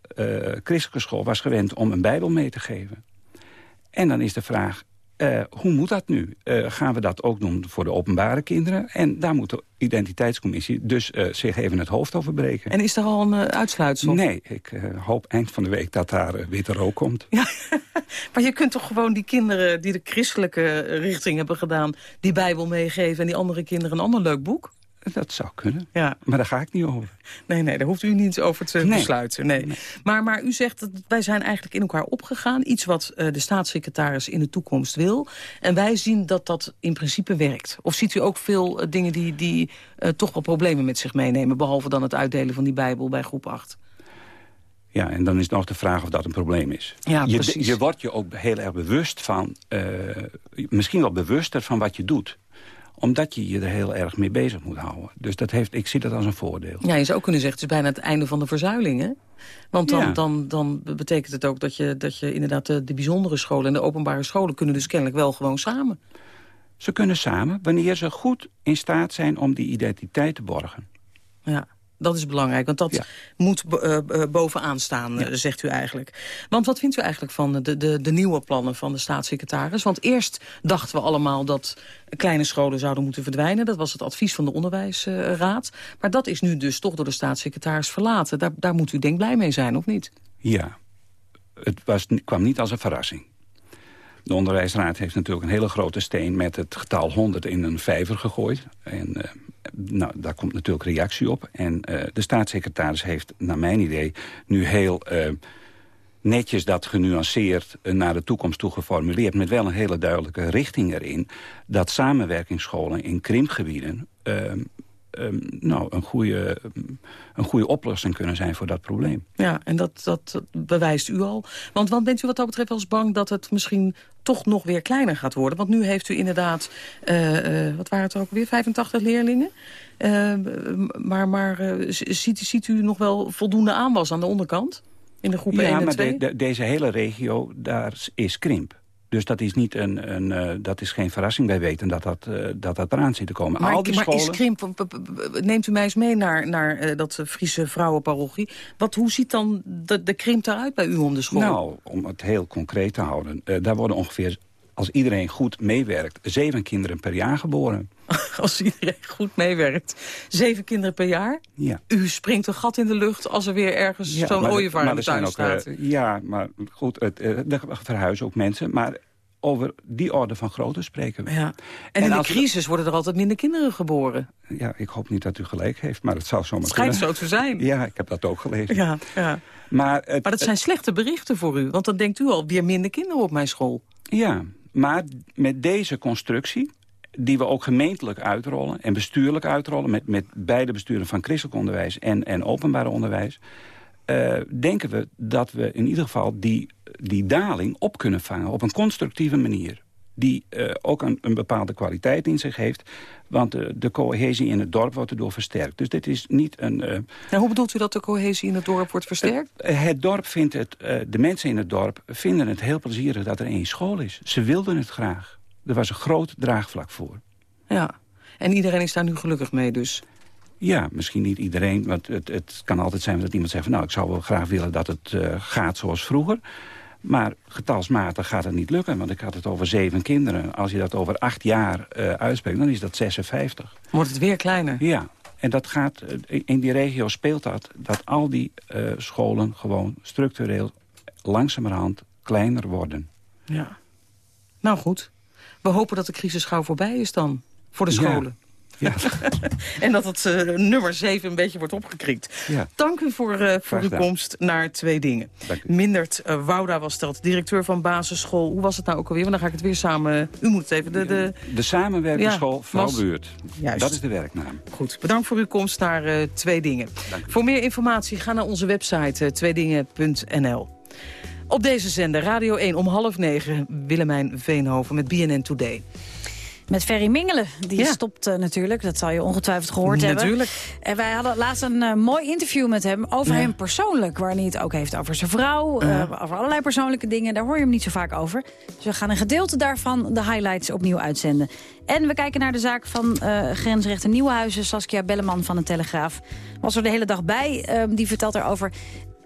Speaker 16: christelijke school was gewend om een bijbel mee te geven. En dan is de vraag, uh, hoe moet dat nu? Uh, gaan we dat ook doen voor de openbare kinderen? En daar moet de identiteitscommissie dus uh, zich even het hoofd over breken.
Speaker 12: En is er al een uitsluitsel?
Speaker 16: Nee, ik hoop eind van de week dat daar witte rook komt.
Speaker 12: Ja, maar je kunt toch gewoon die kinderen die de christelijke richting hebben gedaan... die bijbel meegeven en die andere kinderen een ander leuk boek?
Speaker 16: Dat zou kunnen,
Speaker 12: ja.
Speaker 16: maar daar ga ik niet over.
Speaker 12: Nee, nee, daar hoeft u niet over te nee. besluiten. Nee. nee. Maar, maar u zegt dat wij zijn eigenlijk in elkaar opgegaan. Iets wat uh, de staatssecretaris in de toekomst wil. En wij zien dat dat in principe werkt. Of ziet u ook veel uh, dingen die, die uh, toch wel problemen met zich meenemen... behalve dan het uitdelen van die Bijbel bij groep 8?
Speaker 16: Ja, en dan is nog de vraag of dat een probleem is.
Speaker 12: Ja,
Speaker 16: je, je wordt je ook heel erg bewust van... misschien wel bewuster van wat je doet omdat je je er heel erg mee bezig moet houden. Dus dat heeft, ik zie dat als een voordeel.
Speaker 12: Ja, je zou kunnen zeggen, het is bijna het einde van de verzuiling, hè? Want dan, ja. dan, dan betekent het ook dat je, dat je inderdaad de, de bijzondere scholen... en de openbare scholen kunnen dus kennelijk wel gewoon samen.
Speaker 16: Ze kunnen samen, wanneer ze goed in staat zijn om die identiteit te borgen.
Speaker 12: Ja. Dat is belangrijk, want dat ja. moet uh, bovenaan staan, ja. zegt u eigenlijk. Want wat vindt u eigenlijk van de, de, de nieuwe plannen van de staatssecretaris? Want eerst dachten we allemaal dat kleine scholen zouden moeten verdwijnen. Dat was het advies van de onderwijsraad. Maar dat is nu dus toch door de staatssecretaris verlaten. Daar, daar moet u denk blij mee zijn, of niet?
Speaker 16: Ja, het was, kwam niet als een verrassing. De onderwijsraad heeft natuurlijk een hele grote steen... met het getal 100 in een vijver gegooid. En uh, nou, daar komt natuurlijk reactie op. En uh, de staatssecretaris heeft, naar mijn idee, nu heel uh, netjes dat genuanceerd naar de toekomst toe geformuleerd... met wel een hele duidelijke richting erin... dat samenwerkingsscholen in krimpgebieden... Um, nou, een goede, een goede oplossing kunnen zijn voor dat probleem.
Speaker 12: Ja, en dat, dat bewijst u al. Want, want bent u wat dat betreft wel eens bang dat het misschien toch nog weer kleiner gaat worden? Want nu heeft u inderdaad, uh, uh, wat waren het ook weer, 85 leerlingen? Uh, maar maar ziet, ziet u nog wel voldoende aanwas aan de onderkant? In de groepen
Speaker 16: ja,
Speaker 12: 1 en
Speaker 16: maar
Speaker 12: 2?
Speaker 16: De, de, deze hele regio, daar is krimp. Dus dat is, niet een, een, uh, dat is geen verrassing. Wij weten dat dat, uh, dat, dat eraan zit te komen.
Speaker 12: Maar,
Speaker 16: Al die
Speaker 12: maar
Speaker 16: scholen...
Speaker 12: is krimp, neemt u mij eens mee naar, naar uh, dat Friese vrouwenparochie. Wat, hoe ziet dan de, de krimp eruit bij u om de school?
Speaker 16: Nou, om het heel concreet te houden. daar worden ongeveer, als iedereen goed meewerkt, zeven kinderen per jaar geboren.
Speaker 12: als iedereen goed meewerkt. Zeven kinderen per jaar?
Speaker 16: Ja.
Speaker 12: U springt een gat in de lucht als er weer ergens
Speaker 16: ja,
Speaker 12: zo'n ooievaar in de tuin staat.
Speaker 16: Uh, ja, maar goed, het, uh, er verhuizen ook mensen. Maar over die orde van grootte spreken we.
Speaker 12: Ja. En, en in de crisis worden er altijd minder kinderen geboren.
Speaker 16: Ja, ik hoop niet dat u gelijk heeft, maar het zou zomaar
Speaker 12: het schijnt zo te zijn.
Speaker 16: Ja, ik heb dat ook gelezen.
Speaker 12: Ja, ja.
Speaker 16: Maar, het,
Speaker 12: maar dat zijn slechte berichten voor u, want dan denkt u al, weer minder kinderen op mijn school.
Speaker 16: Ja, maar met deze constructie die we ook gemeentelijk uitrollen en bestuurlijk uitrollen... met, met beide besturen van christelijk onderwijs en, en openbaar onderwijs... Uh, denken we dat we in ieder geval die, die daling op kunnen vangen op een constructieve manier. Die uh, ook een, een, bepaalde kwaliteit in zich heeft. Want uh, de cohesie in het dorp wordt erdoor versterkt. Dus dit is niet een...
Speaker 12: Ja, hoe bedoelt u dat de cohesie in het dorp wordt versterkt?
Speaker 16: het dorp vindt het, de mensen in het dorp vinden het heel plezierig dat er één school is. Ze wilden het graag. Er was een groot draagvlak voor.
Speaker 12: Ja, en iedereen is daar nu gelukkig mee dus?
Speaker 16: Ja, misschien niet iedereen. Want het, het kan altijd zijn dat iemand zegt... Van, nou, ik zou wel graag willen dat het uh, gaat zoals vroeger. Maar getalsmatig gaat het niet lukken. Want ik had het over zeven kinderen. Als je dat over acht jaar uh, uitspreekt, dan is dat 56.
Speaker 12: Wordt het weer kleiner?
Speaker 16: Ja. En dat gaat, eh, in die regio speelt dat, dat al die uh, scholen gewoon structureel langzamerhand kleiner worden.
Speaker 12: Ja. Nou goed. We hopen dat de crisis gauw voorbij is dan, voor de scholen. Ja. en dat het uh, nummer 7 een beetje wordt opgekrikt. Ja. Dank u voor, uh, voor uw komst naar Twee Dingen. Mindert uh, Wouda was dat, directeur van basisschool. Hoe was het nou ook alweer? Want dan ga ik het weer samen... U moet het even... De, de...
Speaker 16: de samenwerkingsschool ja, Vrouwbuurt. Juist. Dat is de werknaam.
Speaker 12: Goed, bedankt voor uw komst naar Twee Dingen. Voor meer informatie ga naar onze website tweedingen.nl. Op deze zender, Radio 1 om half negen, Willemijn Veenhoven met BNN Today.
Speaker 17: Met Ferry Mingelen. Die stopt uh, natuurlijk. Dat zal je ongetwijfeld gehoord
Speaker 12: natuurlijk.
Speaker 17: hebben. En wij hadden laatst een uh, mooi interview met hem over ja. hem persoonlijk. Waarin hij het ook heeft over zijn vrouw. Uh, over allerlei persoonlijke dingen. Daar hoor je hem niet zo vaak over. Dus we gaan een gedeelte daarvan, de highlights, opnieuw uitzenden. En we kijken naar de zaak van grensrechter Nieuwenhuizen. Saskia Belleman van de Telegraaf. Was er de hele dag bij. Ehm, die vertelt erover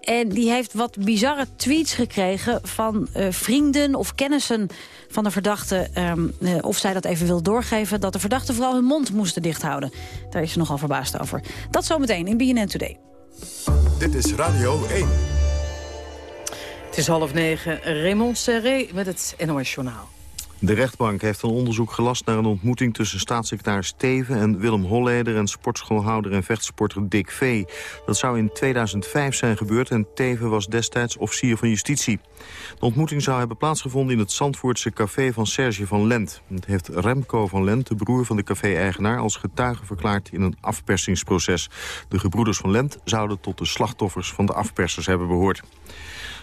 Speaker 17: en die heeft wat bizarre tweets gekregen van uh, vrienden of kennissen van de verdachte. Um, uh, of zij dat even wil doorgeven, dat de verdachten vooral hun mond moesten dichthouden. Daar is ze nogal verbaasd over. Dat zometeen in BNN Today.
Speaker 7: Dit is Radio 1.
Speaker 12: Het is half negen. Raymond Serré met het NOS Journaal.
Speaker 1: De rechtbank heeft een onderzoek gelast naar een ontmoeting tussen staatssecretaris Teven en Willem Holleder en sportschoolhouder en vechtsporter Dick Vee. Dat zou in 2005 zijn gebeurd en Teven was destijds officier van justitie. De ontmoeting zou hebben plaatsgevonden in het Zandvoortse café van Serge van Lent. Het heeft Remco van Lent, de broer van de café-eigenaar, als getuige verklaard in een afpersingsproces. De gebroeders van Lent zouden tot de slachtoffers van de afpersers hebben behoord.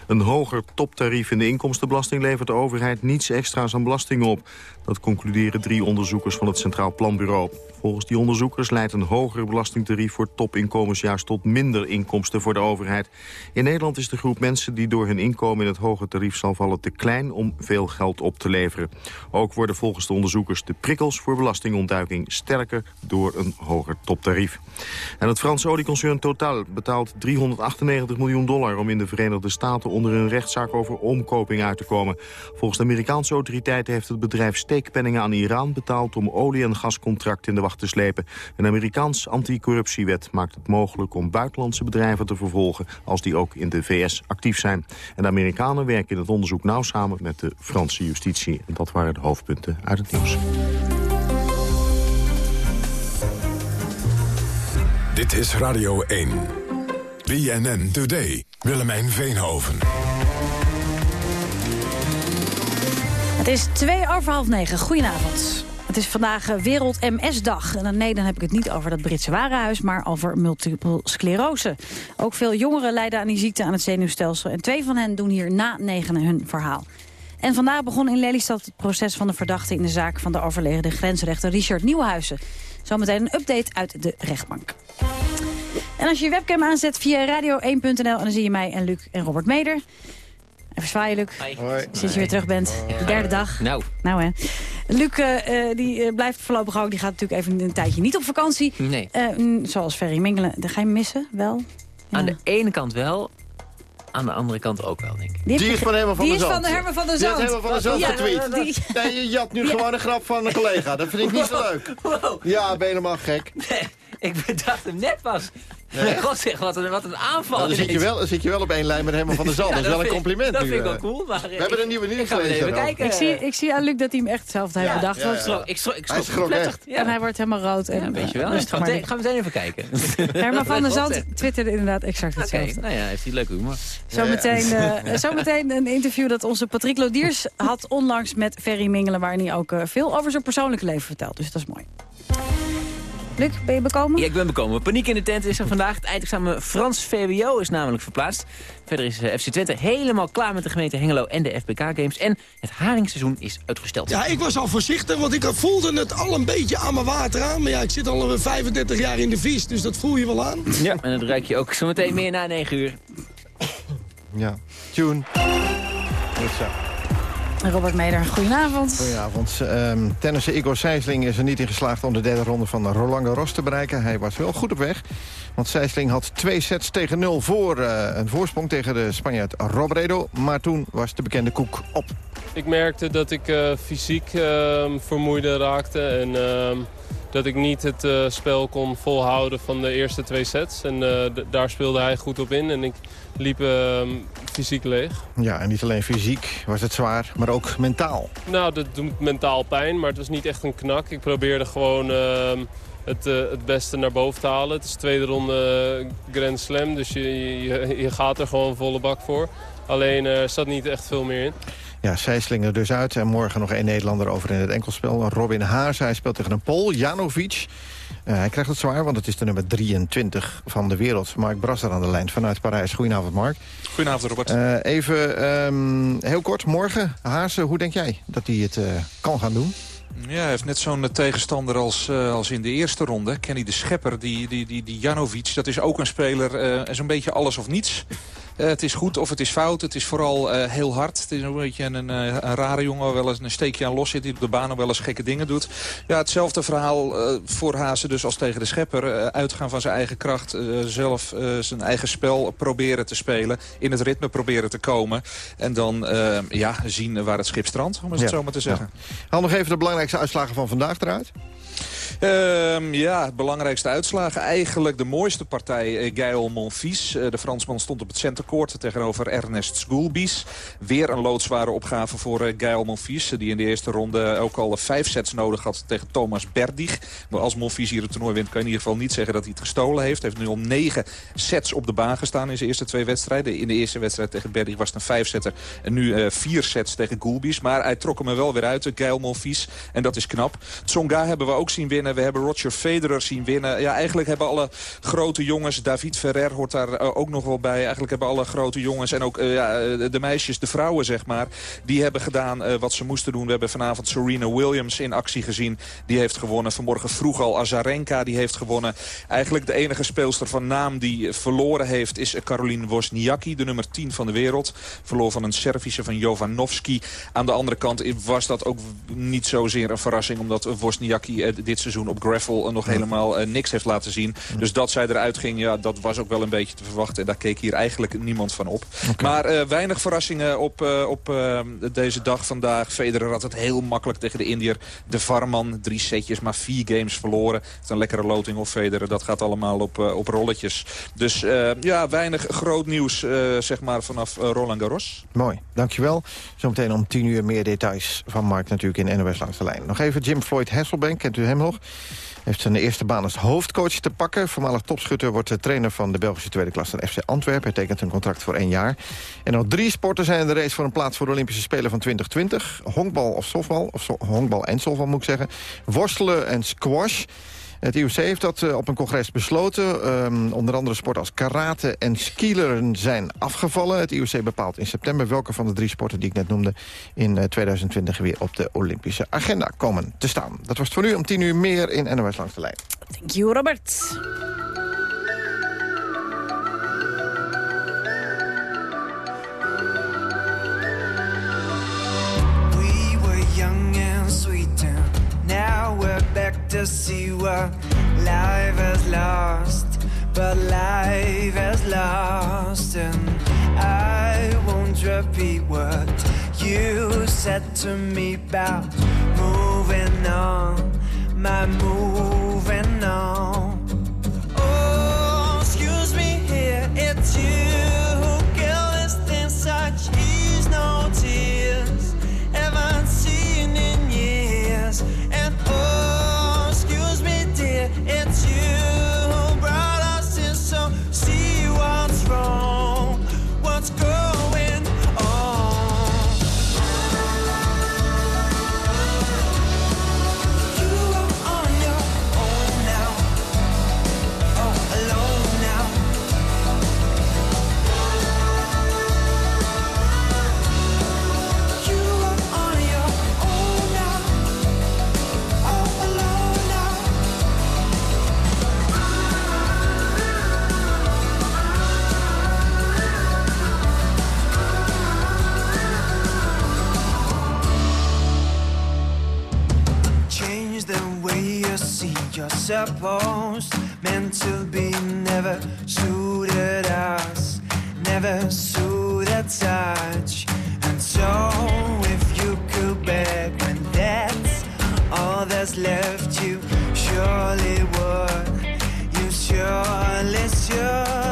Speaker 1: Een hoger toptarief in de inkomstenbelasting levert de overheid niets extra's aan belastingen op. Dat concluderen drie onderzoekers van het Centraal Planbureau. Volgens die onderzoekers leidt een hoger belastingtarief voor topinkomens juist tot minder inkomsten voor de overheid. In Nederland is de groep mensen die door hun inkomen in het hoge tarief zal vallen te klein om veel geld op te leveren. Ook worden volgens de onderzoekers de prikkels voor belastingontduiking sterker door een hoger toptarief. En het Franse olieconcern Total betaalt 398 miljoen dollar om in de Verenigde Staten onder een rechtszaak over omkoping uit te komen. Volgens de Amerikaanse autoriteiten heeft het bedrijf steekpenningen aan Iran betaald om olie- en gascontracten in de wacht te slepen. Een Amerikaans anticorruptiewet maakt het mogelijk om buitenlandse bedrijven te vervolgen als die ook in de VS actief zijn. En de Amerikanen werken in het onderzoek nauw samen met de Franse justitie. En dat waren de hoofdpunten uit het nieuws.
Speaker 7: Dit is Radio 1. BNN Today. Willemijn Veenhoven.
Speaker 17: Het is twee over half negen. Goedenavond. Het is vandaag Wereld MS-dag. En nee, dan heb ik het niet over dat Britse warenhuis... maar over multiple sclerose. Ook veel jongeren lijden aan die ziekte aan het zenuwstelsel. En twee van hen doen hier na negenen hun verhaal. En vandaag begon in Lelystad het proces van de verdachte... in de zaak van de overleden grensrechter Richard Nieuwenhuizen. Zometeen een update uit de rechtbank. En als je je webcam aanzet via radio1.nl... en dan zie je mij en Luc en Robert Meder... Zwaaien, Luc.
Speaker 18: Hoi.
Speaker 17: Sinds je weer terug bent. De derde dag.
Speaker 18: Nou.
Speaker 17: Nou hè. Luc uh, die uh, blijft voorlopig ook. Die gaat natuurlijk even een tijdje niet op vakantie.
Speaker 18: Nee.
Speaker 17: Uh, zoals Ferry Mingelen. Ga je missen? Wel?
Speaker 18: Ja. Aan de ene kant wel. Aan de andere kant ook wel, denk ik.
Speaker 19: Die, die is van Herman van der Zand.
Speaker 17: Die is van Herman van der
Speaker 19: Zand.
Speaker 17: Die
Speaker 19: heeft Herman van der Zand getweet. Die... Nee, je jat nu ja. gewoon een grap van een collega. Dat vind ik niet zo leuk.
Speaker 18: Wow.
Speaker 19: Ja, ben je helemaal gek.
Speaker 18: Nee, ik bedacht hem net pas. Nee. God zeg, wat een, wat een aanval.
Speaker 19: Nou, dan, zit je wel, dan zit je wel op één lijn met Herman van der Zand. ja, dat is wel een compliment
Speaker 18: Dat
Speaker 19: nu,
Speaker 18: vind ik wel cool. Maar
Speaker 19: we hebben een nieuwe nieuwslezer.
Speaker 17: Ik zie, ik zie aan Luc dat hij hem echt hetzelfde heeft bedacht.
Speaker 19: Ja, ja.
Speaker 18: Ik schrok, ik
Speaker 19: hij schrok echt.
Speaker 17: Ja. En hij wordt helemaal rood. En,
Speaker 18: ja, weet je wel. Ik ga, meteen, ga meteen even kijken.
Speaker 17: Herman van der Zand twitterde inderdaad exact hetzelfde.
Speaker 18: Okay. Nou ja, heeft hij leuk humor.
Speaker 17: Zometeen zo een interview dat onze Patrick Lodiers had onlangs met Ferry Mingelen... waarin hij ook veel over zijn persoonlijke leven vertelt. Dus dat is mooi. Luc, ben je bekomen?
Speaker 18: Ja, ik ben bekomen. Paniek in de tent is er vandaag. Het eindexamen Frans VWO is namelijk verplaatst. Verder is FC Twente helemaal klaar met de gemeente Hengelo en de FBK Games. En het haringseizoen is uitgesteld.
Speaker 20: Ja, ik was al voorzichtig, want ik voelde het al een beetje aan mijn water aan. Maar ja, ik zit al 35 jaar in de vis, dus dat voel je wel aan.
Speaker 18: Ja, en dat ruik je ook zometeen meer na 9 uur.
Speaker 19: Ja, tune. Goed zo.
Speaker 17: Robert Meder, goedenavond.
Speaker 19: Goedenavond. Um, tennisser Igor Sijsling is er niet in geslaagd om de derde ronde van Roland Garros te bereiken. Hij was wel goed op weg, want Sijsling had twee sets tegen nul voor. Uh, een voorsprong tegen de Spanjaard Robredo, maar toen was de bekende koek op.
Speaker 21: Ik merkte dat ik uh, fysiek uh, vermoeide raakte en...
Speaker 22: dat ik niet het uh, spel kon volhouden van de eerste twee sets. En uh, daar speelde hij goed op in en ik liep uh, fysiek leeg.
Speaker 19: Ja, en niet alleen fysiek was het zwaar, maar ook mentaal.
Speaker 22: Nou, dat doet mentaal pijn, maar het was niet echt een knak. Ik probeerde gewoon ehm, het, uh, het beste naar boven te halen. Het is de tweede ronde Grand Slam, dus je, je, je gaat er gewoon volle bak voor. Alleen er zat niet echt veel meer in.
Speaker 19: Ja, zij slingen dus uit. En morgen nog één Nederlander over in het enkelspel. Robin Haas, hij speelt tegen een Pool, Janovic. Uh, hij krijgt het zwaar, want het is de nummer 23 van de wereld. Mark Brasser aan de lijn vanuit Parijs. Goedenavond, Mark.
Speaker 23: Goedenavond, Robert.
Speaker 19: Uh, even um, heel kort, morgen. Haas, hoe denk jij dat hij het uh, kan gaan doen?
Speaker 23: Ja, hij heeft net zo'n tegenstander als, uh, als in de eerste ronde. Kenny de Schepper, die, die, die, die Janovic. Dat is ook een speler, uh, zo'n beetje alles of niets. Uh, het is goed of het is fout. Het is vooral uh, heel hard. Het is een beetje een, uh, een rare jongen. Wel eens een steekje aan los zit. Die op de baan ook wel eens gekke dingen doet. Ja, hetzelfde verhaal voor Hazen dus als tegen de schepper. uitgaan van zijn eigen kracht. zelf zijn eigen spel proberen te spelen. In het ritme proberen te komen. En dan ja, zien waar het schip strandt. Om het ja. zo maar te zeggen.
Speaker 19: Ja. Haal nog even de belangrijkste uitslagen van vandaag eruit.
Speaker 23: Um, ja, belangrijkste uitslagen. Eigenlijk de mooiste partij, uh, Gaël Monfils. Uh, de Fransman stond op het centercourt tegenover Ernest Schoolbies. Weer een loodzware opgave voor uh, Gaël Monfils. die in de eerste ronde ook al vijf sets nodig had tegen Thomas Berdig. Maar als Monfils hier het toernooi wint, kan je in ieder geval niet zeggen dat hij het gestolen heeft. Hij heeft nu al negen sets op de baan gestaan in zijn eerste twee wedstrijden. In de eerste wedstrijd tegen Berdig was het een vijfsetter. En nu vier sets tegen Goulbies. Maar hij trok hem er wel weer uit, Gaël Monfils. En dat is knap. Tsonga hebben we ook zien winnen. We hebben Roger Federer zien winnen. Ja, eigenlijk hebben alle grote jongens, David Ferrer hoort daar uh, ook nog wel bij. Eigenlijk hebben alle grote jongens en ook uh, ja, de meisjes, de vrouwen zeg maar. Die hebben gedaan wat ze moesten doen. We hebben vanavond Serena Williams in actie gezien. Die heeft gewonnen. Vanmorgen vroeg al Azarenka, die heeft gewonnen. Eigenlijk de enige speelster van naam die verloren heeft is Caroline Wozniacki. De nummer 10 van de wereld. Verloor van een Servische van Jovanovski. Aan de andere kant was dat ook niet zozeer een verrassing. Omdat Wozniacki dit seizoen op gravel nog helemaal uh, niks heeft laten zien. Dus dat zij eruit ging, ja, dat was ook wel een beetje te verwachten. En daar keek hier eigenlijk niemand van op. Okay. Maar uh, weinig verrassingen op, op deze dag vandaag. Federer had het heel makkelijk tegen de Indiër. De Varman, drie setjes, maar vier games verloren. Het is een lekkere loting op Federer. Dat gaat allemaal op, op rolletjes. Dus ja, weinig groot nieuws, zeg maar, vanaf Roland Garros.
Speaker 19: Mooi, dankjewel. Zometeen om tien uur meer details van Mark natuurlijk in NOS Langs de Lijn. Nog even Jim Floyd Hasselbank, kent u hem nog? heeft zijn eerste baan als hoofdcoach te pakken. Voormalig topschutter wordt de trainer van de Belgische tweede klasse FC Antwerpen. Hij tekent een contract voor één jaar. En nog drie sporten zijn in de race voor een plaats voor de Olympische Spelen van 2020. Honkbal of softbal, of honkbal en softbal moet ik zeggen. Worstelen en squash. Het IOC heeft dat uh, op een congres besloten. Um, onder andere sporten als karate en skileren zijn afgevallen. Het IOC bepaalt in september welke van de drie sporten die ik net noemde... in uh, 2020 weer op de Olympische agenda komen te staan. Dat was het voor nu. Om tien uur meer in NOS Langs de Lijn.
Speaker 17: Thank you, Robert.
Speaker 21: To see what life has lost. But life has lost, and I won't repeat what you said to me about moving on, my moving on. Oh, excuse me, here it's you supposed meant to be never suited us never suited touch and so if you could back when that's all that's left you surely
Speaker 17: would you surely should.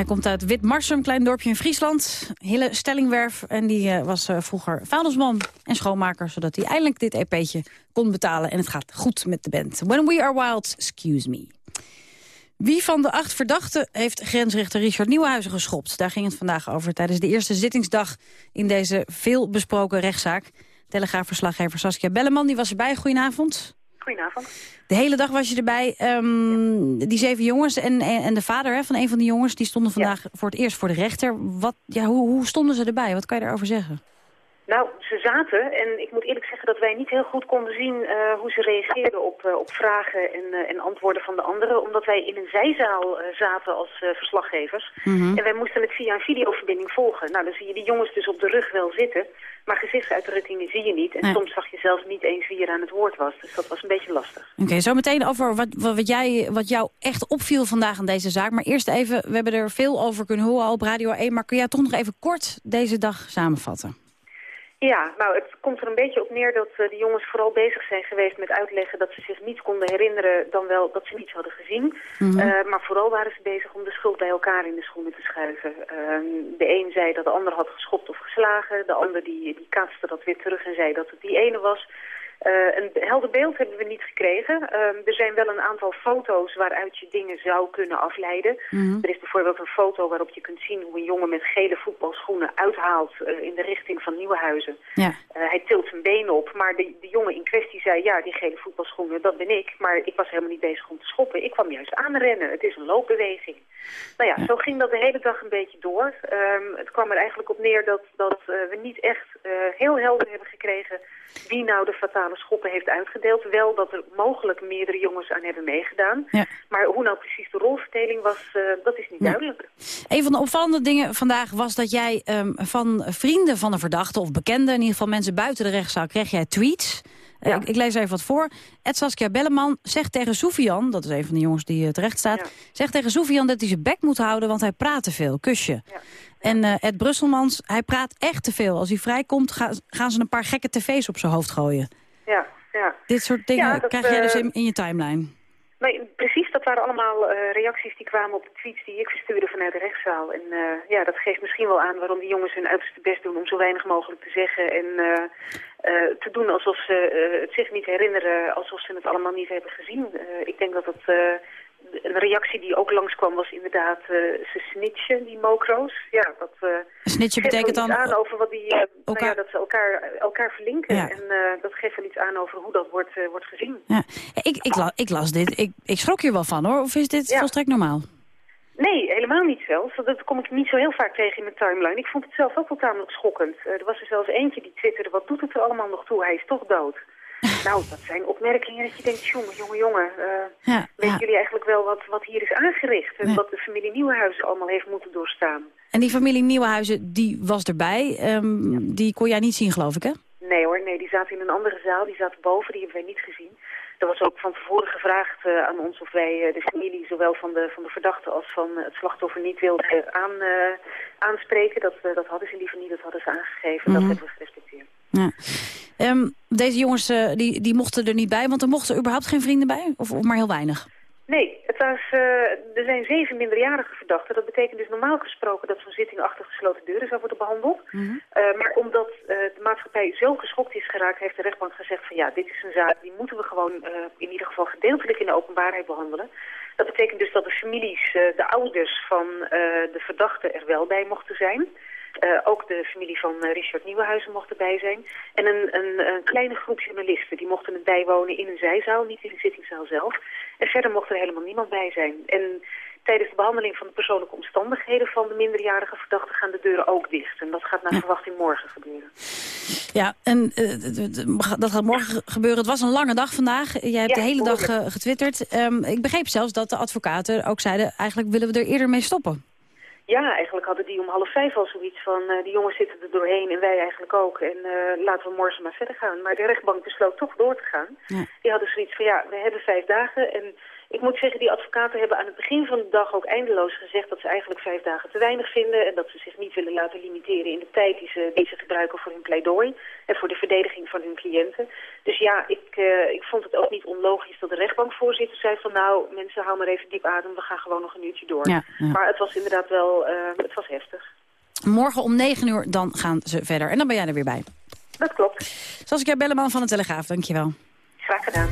Speaker 17: Hij komt uit Witmarsum, klein dorpje in Friesland. Hille Stellingwerf. En die uh, was uh, vroeger vuilnisman en schoonmaker... zodat hij eindelijk dit EP'tje kon betalen. En het gaat goed met de band. When We Are Wild, Excuse Me. Wie van de acht verdachten heeft grensrechter Richard Nieuwenhuizen geschopt? Daar ging het vandaag over tijdens de eerste zittingsdag... in deze veelbesproken rechtszaak. Telegraafverslaggever Saskia Belleman die was erbij. Goedenavond.
Speaker 24: Goedenavond.
Speaker 17: De hele dag was je erbij. Um, Die zeven jongens en, en de vader hè, van een van die jongens... die stonden vandaag voor het eerst voor de rechter. Wat, ja, hoe, hoe stonden ze erbij? Wat kan je daarover zeggen?
Speaker 24: Nou, ze zaten en ik moet eerlijk zeggen dat wij niet heel goed konden zien uh, hoe ze reageerden op, uh, op vragen en, uh, en, antwoorden van de anderen. Omdat wij in een zijzaal zaten als verslaggevers. Mm -hmm. En wij moesten het via een videoverbinding volgen. Nou, dan zie je die jongens dus op de rug wel zitten. Maar gezichtsuitdrukkingen zie je niet. En nee. soms zag je zelfs niet eens wie er aan het woord was. Dus dat was een beetje lastig.
Speaker 17: Oké, okay, zo meteen over wat, wat, jij, wat jou echt opviel vandaag aan deze zaak. Maar eerst even, we hebben er veel over kunnen horen op Radio 1. Maar kun jij toch nog even kort deze dag samenvatten?
Speaker 24: Ja, nou, het komt er een beetje op neer dat uh, de jongens vooral bezig zijn geweest met uitleggen dat ze zich niets konden herinneren dan wel dat ze niets hadden gezien. Mm -hmm. uh, maar vooral waren ze bezig om de schuld bij elkaar in de schoenen te schuiven. Uh, de een zei dat de ander had geschopt of geslagen, de ander die, die kaatste dat weer terug en zei dat het die ene was. Uh, een helder beeld hebben we niet gekregen. Uh, er zijn wel een aantal foto's waaruit je dingen zou kunnen afleiden. Mm -hmm. Er is bijvoorbeeld een foto waarop je kunt zien hoe een jongen met gele voetbalschoenen uithaalt uh, in de richting van Nieuwenhuizen. Ja. hij tilt zijn benen op, maar de, de jongen in kwestie zei, ja, die gele voetbalschoenen, dat ben ik. Maar ik was helemaal niet bezig om te schoppen. Ik kwam juist aanrennen. Het is een loopbeweging. Nou ja, ja. zo ging dat de hele dag een beetje door. Um, het kwam er eigenlijk op neer dat, dat we niet echt heel helder hebben gekregen wie nou de fatale schoppen heeft uitgedeeld. Wel dat er mogelijk meerdere jongens aan hebben meegedaan. Ja. Maar hoe nou precies de rolverdeling was, uh, dat is niet ja. duidelijk.
Speaker 17: Een van de opvallende dingen vandaag was dat jij um, van vrienden van een verdachte... of bekenden, in ieder geval mensen buiten de rechtszaal, kreeg jij tweets... Ja. Uh, ik, ik, lees even wat voor. Ed Saskia Belleman zegt tegen Soufian, dat is een van de jongens die uh, terecht staat... Ja. zegt tegen Soufian dat hij zijn bek moet houden, want hij praat te veel. Kusje. Ja. En uh, Ed Brusselmans, hij praat echt te veel. Als hij vrijkomt, ga, gaan ze een paar gekke tv's op zijn hoofd gooien.
Speaker 24: Ja, ja.
Speaker 17: Dit soort dingen ja, dat, krijg jij dus in, in je timeline.
Speaker 24: Nee, precies, dat waren allemaal uh, reacties die kwamen op de tweets die ik verstuurde vanuit de rechtszaal. En uh, ja, dat geeft misschien wel aan waarom die jongens hun uiterste best doen om zo weinig mogelijk te zeggen. En uh, te doen alsof ze het zich niet herinneren, alsof ze het allemaal niet hebben gezien. ik denk dat dat een reactie die ook langskwam was inderdaad uh, ze snitchen, die mokro's. Ja, dat uh,
Speaker 17: snitchen betekent dan
Speaker 24: aan over wat die, uh, elkaar... nou ja, dat ze elkaar, elkaar verlinken. Ja. En dat geeft wel iets aan over hoe dat wordt, wordt gezien.
Speaker 17: Ja. Ik, ik, la, ik las dit. Ik, ik schrok hier wel van hoor. Of is dit volstrekt normaal?
Speaker 24: Nee, helemaal niet zelfs. Dat kom ik niet zo heel vaak tegen in mijn timeline. Ik vond het zelf ook wel tamelijk schokkend. er was er zelfs eentje die twitterde, wat doet het er allemaal nog toe? Hij is toch dood. Nou, dat zijn opmerkingen dat je denkt, jongen, jongen, jongen. Uh, ja, weten ja. jullie eigenlijk wel wat, wat hier is aangericht? En nee. wat de familie Nieuwenhuizen allemaal heeft moeten doorstaan?
Speaker 17: En die familie Nieuwenhuizen, die was erbij. Um, ja. Die kon jij niet zien, geloof ik, hè?
Speaker 24: Nee hoor, nee, die zaten in een andere zaal. Die zaten boven, die hebben wij niet gezien. Er was ook van tevoren gevraagd uh, aan ons of wij uh, de familie, zowel van de, van de verdachte als van het slachtoffer, niet wilden aan, aanspreken. Dat, dat hadden ze liever niet, dat hadden ze aangegeven. Mm -hmm. Dat hebben we gerespecteerd.
Speaker 17: Ja. Um, deze jongens uh, die, die mochten er niet bij, want er mochten überhaupt geen vrienden bij? Of, of maar heel weinig?
Speaker 24: Nee, het was, uh, er zijn zeven minderjarige verdachten. Dat betekent dus normaal gesproken dat zo'n zitting achter gesloten deuren zou worden behandeld. Mm -hmm. uh, maar omdat de maatschappij zo geschokt is geraakt, heeft de rechtbank gezegd van ja, dit is een zaak, die moeten we gewoon in ieder geval gedeeltelijk in de openbaarheid behandelen. Dat betekent dus dat de families, de ouders van de verdachten er wel bij mochten zijn. Uh, ook de familie van uh, Richard Nieuwenhuizen mocht erbij zijn. En een, een, een, kleine groep journalisten, die mochten het bijwonen in een zijzaal, niet in de zittingszaal zelf. En verder mocht er helemaal niemand bij zijn. En tijdens de behandeling van de persoonlijke omstandigheden van de minderjarige verdachte gaan de deuren ook dicht. En dat gaat naar verwachting morgen gebeuren.
Speaker 17: Ja, en uh, dat gaat morgen gebeuren. Het was een lange dag vandaag. Jij hebt ja, de hele dag uh, getwitterd. Um, ik begreep zelfs dat de advocaten ook zeiden... eigenlijk willen we er eerder mee stoppen.
Speaker 24: Ja, eigenlijk hadden die om half vijf al zoiets van... Uh, die jongens zitten er doorheen en wij eigenlijk ook. En uh, laten we morgen maar verder gaan. Maar de rechtbank besloot toch door te gaan. Ja. Die hadden zoiets van, ja, we hebben vijf dagen... en Ik moet zeggen, die advocaten hebben aan het begin van de dag ook eindeloos gezegd dat ze eigenlijk vijf dagen te weinig vinden en dat ze zich niet willen laten limiteren in de tijd die ze, die ze gebruiken voor hun pleidooi en voor de verdediging van hun cliënten. Dus ja, ik, uh, ik vond het ook niet onlogisch dat de rechtbankvoorzitter zei van nou, mensen hou maar even diep adem, we gaan gewoon nog een uurtje door.
Speaker 17: Ja, ja.
Speaker 24: Maar het was inderdaad wel, uh, het was heftig.
Speaker 17: Morgen om 9 uur, dan gaan ze verder. En dan ben jij er weer bij.
Speaker 24: Dat klopt.
Speaker 17: Saskia Belleman van de Telegraaf, dankjewel.
Speaker 24: Graag gedaan.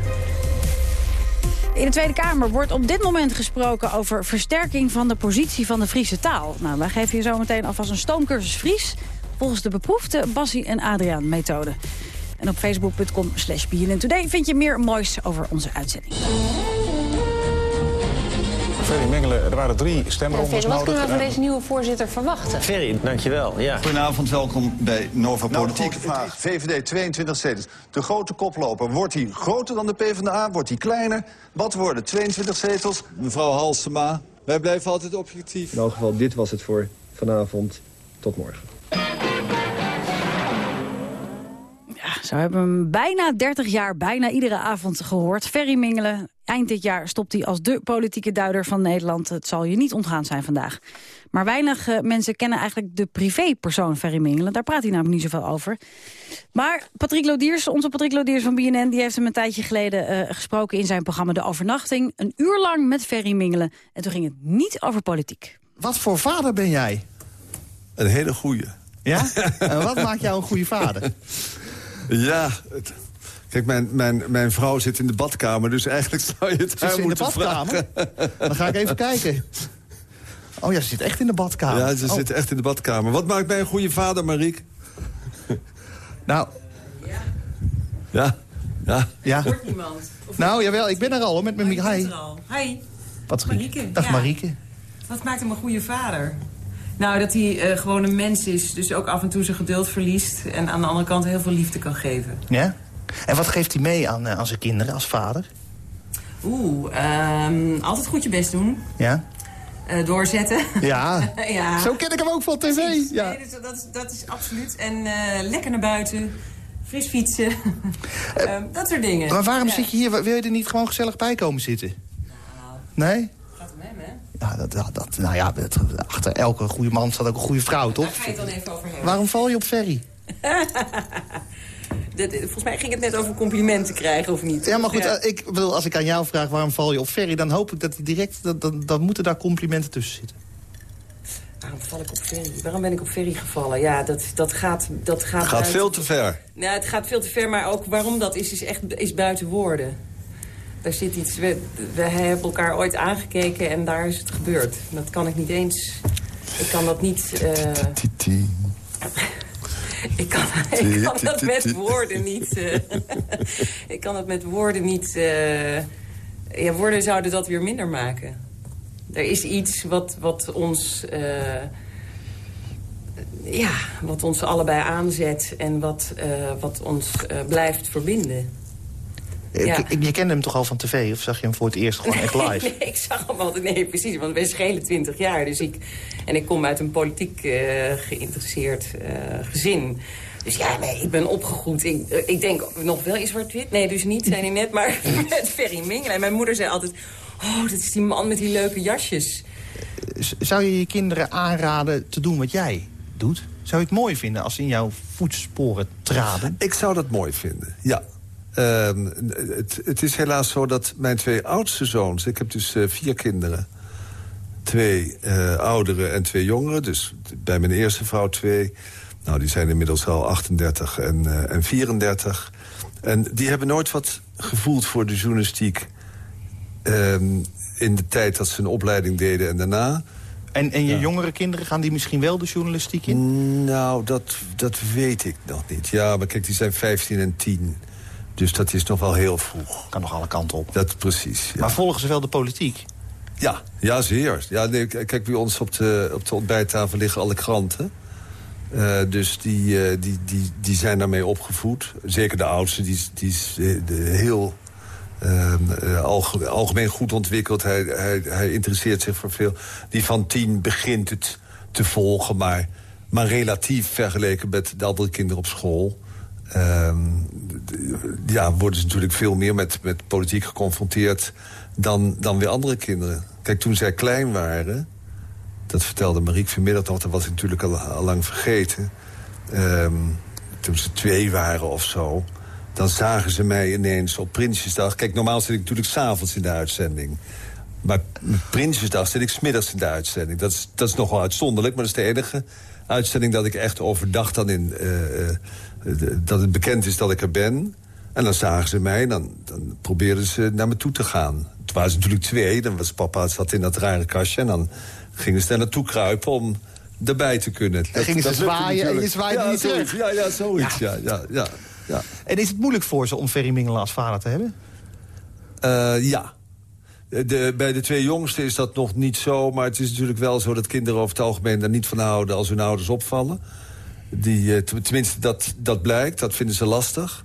Speaker 17: In de Tweede Kamer wordt op dit moment gesproken over versterking van de positie van de Friese taal. Nou, wij geven je zo meteen alvast een stoomcursus Fries volgens de beproefde Bassie en Adriaan methode. En op facebook.com slash vind je meer moois over onze uitzending.
Speaker 25: Ferry Mengelen, er waren drie stemrondes
Speaker 10: Ferry, wat
Speaker 25: nodig.
Speaker 10: kunnen we van deze nieuwe voorzitter verwachten?
Speaker 26: Ferry, dankjewel. Ja.
Speaker 27: Goedenavond, welkom bij Nova
Speaker 28: Nou,
Speaker 27: Politiek.
Speaker 28: vraag. VVD 22 zetels. De grote koploper. Wordt hij groter dan de PvdA? Wordt hij kleiner? Wat worden 22 zetels?
Speaker 27: Mevrouw Halsema, wij blijven altijd objectief.
Speaker 29: In elk geval, dit was het voor vanavond. Tot morgen.
Speaker 17: Ja, zo hebben we hem bijna 30 jaar, bijna iedere avond gehoord. Ferry Mingelen, eind dit jaar stopt hij als de politieke duider van Nederland. Het zal je niet ontgaan zijn vandaag. Maar weinig uh, mensen kennen eigenlijk de privépersoon Ferry Mingelen. Daar praat hij namelijk niet zoveel over. Maar Patrick Lodiers, onze Patrick Lodiers van BNN... die heeft hem een tijdje geleden uh, gesproken in zijn programma De Overnachting. Een uur lang met Ferry Mingelen. En toen ging het niet over politiek.
Speaker 30: Wat voor vader ben jij?
Speaker 27: Een hele goeie.
Speaker 30: Ja? en wat maakt jou een goede vader?
Speaker 27: Ja, het, kijk, mijn, mijn, mijn vrouw zit in de badkamer, dus eigenlijk zou je het
Speaker 30: zit
Speaker 27: haar
Speaker 30: ze in de
Speaker 27: moeten
Speaker 30: badkamer?
Speaker 27: vragen.
Speaker 30: Dan ga ik even kijken. Oh ja, ze zit echt in de badkamer.
Speaker 27: Ja, ze
Speaker 30: oh.
Speaker 27: zit echt in de badkamer. Wat maakt mij een goede vader, Mariek?
Speaker 30: Nou...
Speaker 27: Ja. Ja.
Speaker 30: ja.
Speaker 31: Hoort niemand. Of
Speaker 30: nou, jawel, ik ben er al hoor, met mijn
Speaker 31: oh,
Speaker 30: Hi.
Speaker 31: Hi.
Speaker 30: Patrick.
Speaker 31: Marieke.
Speaker 30: Dag
Speaker 31: ja.
Speaker 30: Marieke.
Speaker 31: Wat maakt hem een goede vader? Nou, dat hij uh, gewoon een mens is. Dus ook af en toe zijn geduld verliest. En aan de andere kant heel veel liefde kan geven.
Speaker 30: Ja? En wat geeft hij mee aan, uh, aan zijn kinderen als vader?
Speaker 31: Oeh, um, altijd goed je best doen.
Speaker 30: Ja?
Speaker 31: Uh, doorzetten.
Speaker 30: Ja.
Speaker 31: ja.
Speaker 30: Zo ken ik hem ook van tv.
Speaker 31: Precies.
Speaker 30: Ja.
Speaker 31: Nee, dus dat, is, dat is absoluut. En lekker naar buiten. Fris fietsen. um, dat soort dingen.
Speaker 30: Maar waarom
Speaker 31: ja.
Speaker 30: zit je hier? Wil je er niet gewoon gezellig bij komen zitten?
Speaker 31: Nou,
Speaker 30: nee?
Speaker 31: Gaat om hem, hè?
Speaker 30: Ja, dat, dat, dat, nou ja, dat, achter elke goede man staat ook een goede vrouw, toch?
Speaker 31: Daar ga je het dan even over hebben.
Speaker 30: Waarom val je op Ferry?
Speaker 31: volgens mij ging het net over complimenten krijgen, of niet?
Speaker 30: Ja, maar goed, ja. ik bedoel, als ik aan jou vraag waarom val je op Ferry... dan hoop ik dat direct, dan, dan, dan moeten daar complimenten tussen zitten.
Speaker 31: Waarom val ik op Ferry? Waarom ben ik op Ferry gevallen? Ja, dat, dat gaat... Dat gaat,
Speaker 27: gaat veel te ver.
Speaker 31: Nou, het gaat veel te ver, maar ook waarom dat is, is echt is buiten woorden. Daar zit iets... We, we hebben elkaar ooit aangekeken en daar is het gebeurd. Dat kan ik niet eens... Ik kan dat niet... Uh... ik, kan, ik kan dat met woorden niet... Uh... ik kan dat met woorden niet... Uh... Ja, woorden zouden dat weer minder maken. Er is iets wat, wat ons... ja, wat ons allebei aanzet en wat, wat ons blijft verbinden.
Speaker 30: Ja. Je kende hem toch al van tv? Of zag je hem voor het eerst gewoon echt live?
Speaker 31: nee, ik zag hem altijd. Nee, precies. Want wij schelen 20 jaar. Dus ik, en ik kom uit een politiek uh, geïnteresseerd uh, gezin. Dus ja, nee, ik ben opgegroeid. Ik, uh, ik denk nog wel iets zwart-wit. Nee, dus niet, zei hij net. Maar met Ferry Mingelen. En mijn moeder zei altijd... Oh, dat is die man met die leuke jasjes.
Speaker 30: Zou je je kinderen aanraden te doen wat jij doet? Zou je het mooi vinden als ze in jouw voetsporen traden?
Speaker 27: Ik zou dat mooi vinden, ja. Uh, het, het, is helaas zo dat mijn twee oudste zoons... ik heb dus uh, vier kinderen. Twee uh, oudere en twee jongeren. Dus bij mijn eerste vrouw twee. Nou, die zijn inmiddels al 38 en, uh, en 34. En die hebben nooit wat gevoeld voor de journalistiek... in de tijd dat ze een opleiding deden en daarna...
Speaker 30: En, en je ja. jongere kinderen, gaan die misschien wel de journalistiek in?
Speaker 27: Nou, dat, dat weet ik nog niet. Ja, maar kijk, die zijn 15 en 10... Dus dat is nog wel heel vroeg.
Speaker 30: Kan nog alle kanten op.
Speaker 27: Dat precies, ja.
Speaker 30: Maar volgen ze wel de politiek?
Speaker 27: Ja, ja zeer. Ja, nee, kijk, bij ons op de, op de ontbijttafel liggen alle kranten. Uh, dus die, uh, die, die, die zijn daarmee opgevoed. Zeker de oudste, die, die is de, heel uh, algemeen, algemeen goed ontwikkeld. Hij, hij, hij interesseert zich voor veel. Die van tien begint het te volgen, maar, maar relatief vergeleken met de andere kinderen op school... Um, ja, worden ze natuurlijk veel meer met, met politiek geconfronteerd. dan, dan weer andere kinderen. Kijk, toen zij klein waren... dat vertelde Marieke vanmiddag nog, dat was ik natuurlijk al, al lang vergeten... Ehm, toen ze twee waren of zo... dan zagen ze mij ineens op Prinsjesdag... Kijk, normaal zit ik natuurlijk s'avonds in de uitzending. Maar Prinsjesdag zit ik smiddags in de uitzending. Dat is, dat is nogal uitzonderlijk, maar dat is de enige uitzending... dat ik echt overdag dan in... Uh, dat het bekend is dat ik er ben. En dan zagen ze mij en dan, dan probeerden ze naar me toe te gaan. Toen waren ze natuurlijk twee. Dan was papa zat in dat rare kastje. En dan gingen ze daar naartoe kruipen om erbij te kunnen.
Speaker 30: En gingen ze zwaaien en je zwaaide
Speaker 27: ja,
Speaker 30: niet terug.
Speaker 27: Ja, ja, zoiets. Ja. Ja, ja, ja,
Speaker 30: En is het moeilijk voor ze om Ferry Mingelen als vader te hebben?
Speaker 27: Uh, ja. De, bij de twee jongsten is dat nog niet zo. Maar het is natuurlijk wel zo dat kinderen over het algemeen er niet van houden als hun ouders opvallen. Die, uh, tenminste, dat, dat blijkt. Dat vinden ze lastig.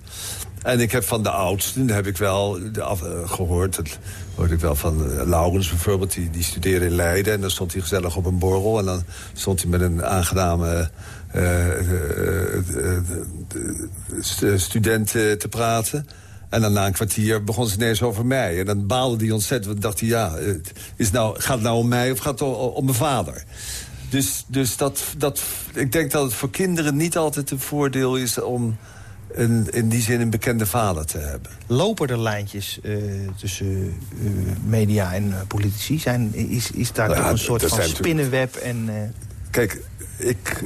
Speaker 27: En ik heb van de oudsten heb ik wel uh, gehoord. Dat hoorde ik wel van uh, Laurens bijvoorbeeld. Die, die studeerde in Leiden. En dan stond hij gezellig op een borrel. En dan stond hij met een aangename student te praten. En dan na een kwartier begon ze ineens over mij. En dan baalde hij ontzettend. Want dacht hij, ja, is nou, gaat het nou om mij of gaat het om mijn vader? Dus, dus dat, dat, ik denk dat het voor kinderen niet altijd een voordeel is... om een, in die zin een bekende vader te hebben.
Speaker 30: Lopen er lijntjes uh, tussen uh, media en uh, politici? Zijn, is, is daar nou, toch een soort van spinnenweb? En,
Speaker 27: Kijk, ik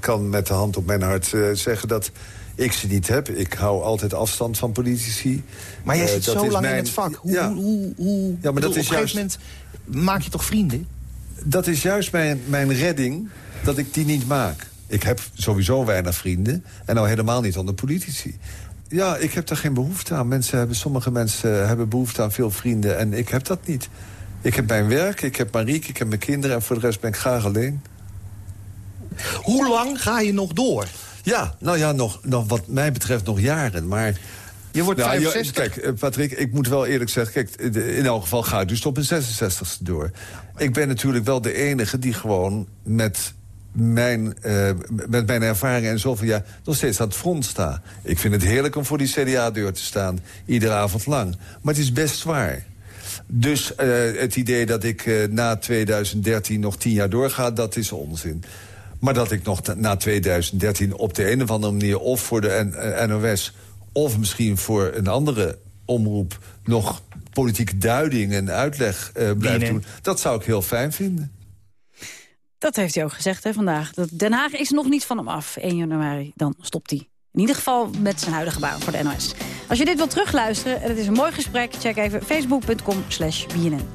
Speaker 27: kan met de hand op mijn hart zeggen dat ik ze niet heb. Ik hou altijd afstand van politici.
Speaker 30: Maar jij zit zo lang mijn... in het vak. Hoe, ja. hoe, hoe, ja, maar dat is op een gegeven moment maak je toch vrienden?
Speaker 27: Dat is juist mijn, mijn redding, dat ik die niet maak. Ik heb sowieso weinig vrienden. En nou helemaal niet onder politici. Ja, ik heb daar geen behoefte aan. Mensen hebben, sommige mensen hebben behoefte aan veel vrienden. En ik heb dat niet. Ik heb mijn werk, ik heb Marieke, ik heb mijn kinderen... en voor de rest ben ik graag alleen.
Speaker 30: Hoe lang ga je nog door?
Speaker 27: Ja, nou ja, nog, nog wat mij betreft nog jaren. Maar
Speaker 30: je wordt nou, 65.
Speaker 27: Kijk, Patrick, ik moet wel eerlijk zeggen... Kijk, in elk geval ga ik dus tot mijn 66ste door. Ik ben natuurlijk wel de enige die gewoon met mijn, uh, met mijn ervaring en zoveel jaar nog steeds aan het front sta. Ik vind het heerlijk om voor die CDA-deur te staan, iedere avond lang. Maar het is best zwaar. Dus uh, het idee dat ik uh, na 2013 nog tien jaar doorga, dat is onzin. Maar dat ik nog na 2013 op de een of andere manier... of voor de NOS of misschien voor een andere omroep... nog politieke duiding en uitleg blijf doen... dat zou ik heel fijn vinden.
Speaker 17: Dat heeft hij ook gezegd hè, vandaag. Dat Den Haag is nog niet van hem af. 1 januari, dan stopt hij. In ieder geval met zijn huidige baan voor de NOS. Als je dit wilt terugluisteren, en het is een mooi gesprek... check even facebook.com slash BNN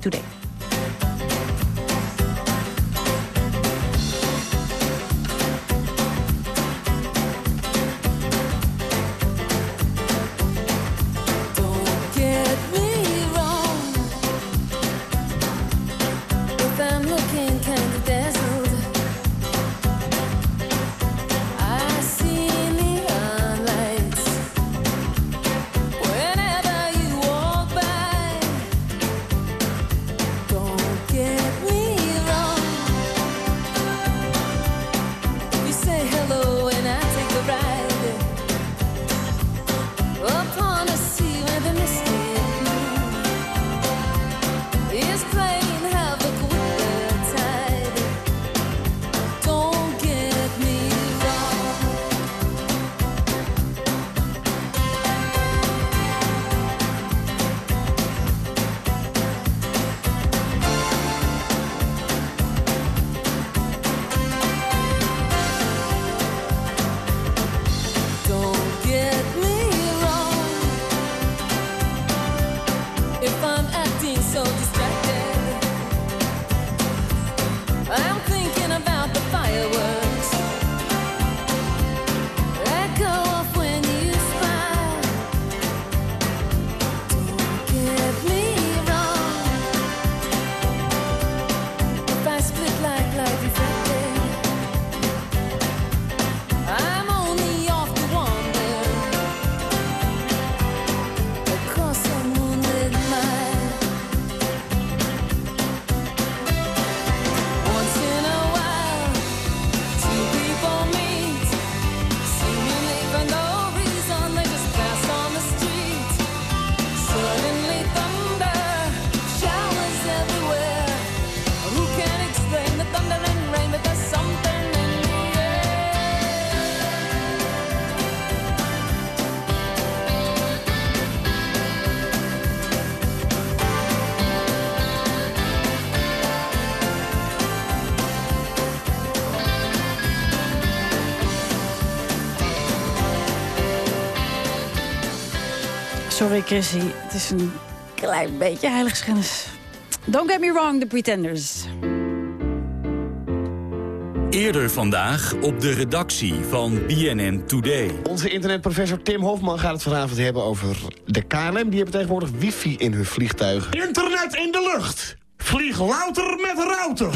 Speaker 17: Chrissy. Het is een klein beetje heiligschennis. Don't get me wrong, the Pretenders.
Speaker 26: Eerder vandaag op de redactie van BNN Today.
Speaker 32: Onze internetprofessor Tim Hofman gaat het vanavond hebben over de KLM. Die hebben tegenwoordig wifi in hun vliegtuigen.
Speaker 33: Internet in de lucht. Vlieg louter met router.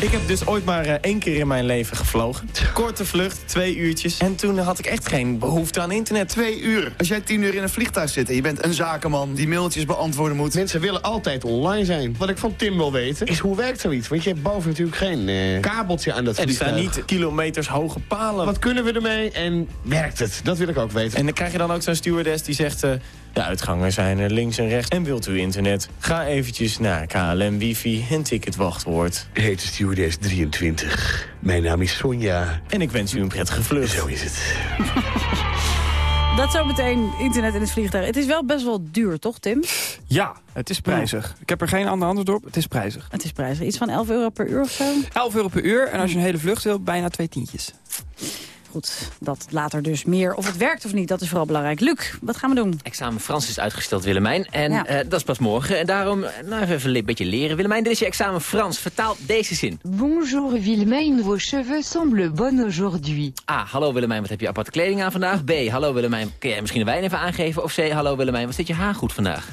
Speaker 34: Ik heb dus ooit maar uh, één keer in mijn leven gevlogen. Korte vlucht, twee uurtjes. En toen had ik echt geen behoefte aan internet.
Speaker 32: Twee uur. Als jij tien uur in een vliegtuig zit en je bent een zakenman die mailtjes beantwoorden moet. Mensen willen altijd online zijn. Wat ik van Tim wil weten is hoe werkt zoiets? Want je hebt boven natuurlijk geen uh, kabeltje aan dat
Speaker 34: en
Speaker 32: vliegtuig.
Speaker 34: Er staan niet kilometers hoge palen.
Speaker 32: Wat kunnen we ermee en werkt het? Dat wil ik ook weten.
Speaker 34: En dan krijg je dan ook zo'n stewardess die zegt... Uh, de uitgangen zijn er links en rechts. En wilt u internet? Ga eventjes naar KLM Wifi en ticketwachtwoord.
Speaker 32: Heet stewardess 23. Mijn naam is Sonja.
Speaker 34: En ik wens u een prettige vlucht.
Speaker 32: Zo is het.
Speaker 17: Dat zometeen internet in het vliegtuig. Het is wel best wel duur, toch, Tim?
Speaker 35: Ja, het is prijzig. Ik heb er geen ander antwoord op. Het is prijzig.
Speaker 17: Het is prijzig. Iets van 11 euro per uur of zo?
Speaker 35: 11 euro per uur. En als je een hele vlucht wil, bijna twee tientjes.
Speaker 17: Goed, dat later dus meer. Of het werkt of niet, dat is vooral belangrijk. Luc, wat gaan we doen?
Speaker 18: Examen Frans is uitgesteld, Willemijn. En ja. uh, dat is pas morgen. En daarom nou, even een beetje leren. Willemijn, dit is je examen Frans. Vertaal deze zin.
Speaker 36: Bonjour Willemijn, vos cheveux semblent bonnes aujourd'hui.
Speaker 18: A. Hallo Willemijn, wat heb je aparte kleding aan vandaag? B. Hallo Willemijn, kun jij misschien de wijn even aangeven? Of C. Hallo Willemijn, wat zit je haar goed vandaag?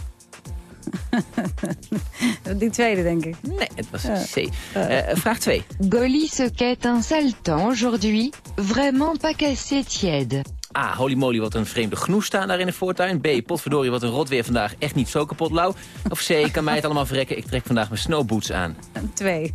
Speaker 17: Die tweede, denk ik.
Speaker 18: Nee, het was C. Uh, uh, vraag 2.
Speaker 36: Gully se quête un sale temps aujourd'hui. Vraiment pas cassé tiède.
Speaker 18: A. Holy moly, wat een vreemde genoes staan daar in de voortuin. B. Potverdorie, wat een rot weer vandaag. Echt niet zo kapot lauw. Of C. Kan mij het allemaal verrekken. Ik trek vandaag mijn snowboots aan.
Speaker 17: Twee.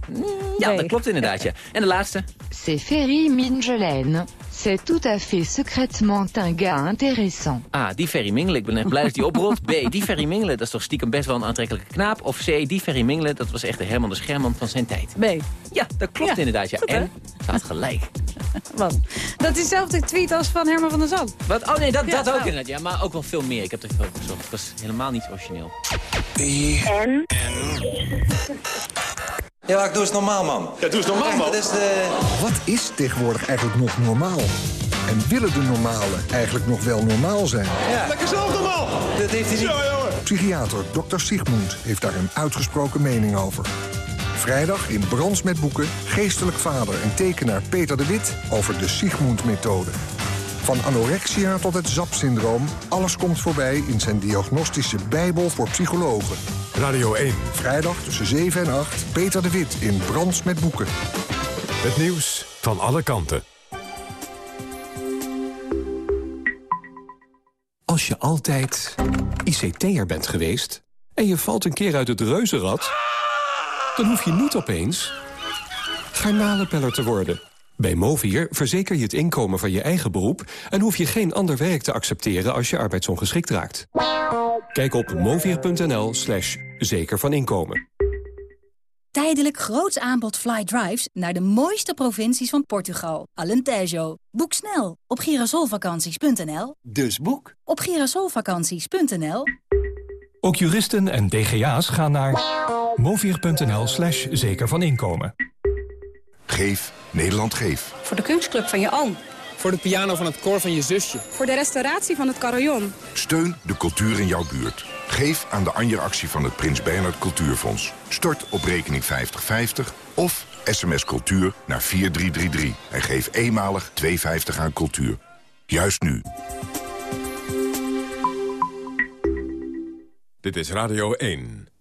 Speaker 18: Ja, nee. dat klopt inderdaad, ja. En de laatste.
Speaker 36: C'est Ferry Mingelaine. C'est tout à fait secrètement un gars intéressant.
Speaker 18: A. Die Ferry Mingelen. Ik ben echt blij dat die oprolt. B. Die Ferry Mingelen. Dat is toch stiekem best wel een aantrekkelijke knaap. Of C. Die Ferry Mingelen. Dat was echt de Herman de Scherman van zijn tijd.
Speaker 17: B.
Speaker 18: Ja, dat klopt ja, inderdaad, ja. En ze had gelijk.
Speaker 17: Wat? Dat is dezelfde tweet als van Herman van der
Speaker 18: Wat? Oh nee, dat, ja, dat ook inderdaad. Ja, maar ook wel veel meer. Ik heb er veel gezocht. Het was helemaal niet origineel.
Speaker 37: En? Ja, ik doe eens normaal, man.
Speaker 33: Ja, doe eens normaal, man.
Speaker 37: Is de...
Speaker 38: Wat is tegenwoordig eigenlijk nog normaal? En willen de normalen eigenlijk nog wel normaal zijn?
Speaker 33: Ja. Lekker zelf normaal!
Speaker 37: Dat heeft hij niet...
Speaker 38: Zo, jongen. Psychiater Dr. Sigmund heeft daar een uitgesproken mening over. Vrijdag in Brans met Boeken, geestelijk vader en tekenaar Peter de Wit over de Sigmund-methode. Van anorexia tot het ZAP-syndroom, alles komt voorbij in zijn diagnostische bijbel voor psychologen.
Speaker 7: Radio 1.
Speaker 38: Vrijdag tussen 7 en 8, Peter de Wit in Brans met Boeken.
Speaker 7: Het nieuws van alle kanten.
Speaker 39: Als je altijd ICT'er bent geweest en je valt een keer uit het reuzenrad... dan hoef je niet opeens garnalenpeller te worden. Bij Movier verzeker je het inkomen van je eigen beroep... en hoef je geen ander werk te accepteren als je arbeidsongeschikt raakt. Kijk op movier.nl slash zeker van inkomen.
Speaker 40: Tijdelijk groots aanbod fly drives naar de mooiste provincies van Portugal. Alentejo. Boek snel op girasolvakanties.nl.
Speaker 38: Dus boek
Speaker 40: op girasolvakanties.nl.
Speaker 39: Ook juristen en DGA's gaan naar movier.nl slash zeker van inkomen.
Speaker 7: Geef Nederland Geef.
Speaker 41: Voor de kunstclub van je oom.
Speaker 42: Voor de piano van het koor van je zusje.
Speaker 41: Voor de restauratie van het carillon.
Speaker 7: Steun de cultuur in jouw buurt. Geef aan de Anja-actie van het Prins Bernhard Cultuurfonds. Stort op rekening 5050 of sms cultuur naar 4333. En geef eenmalig 2,50 aan cultuur. Juist nu. Dit is Radio 1.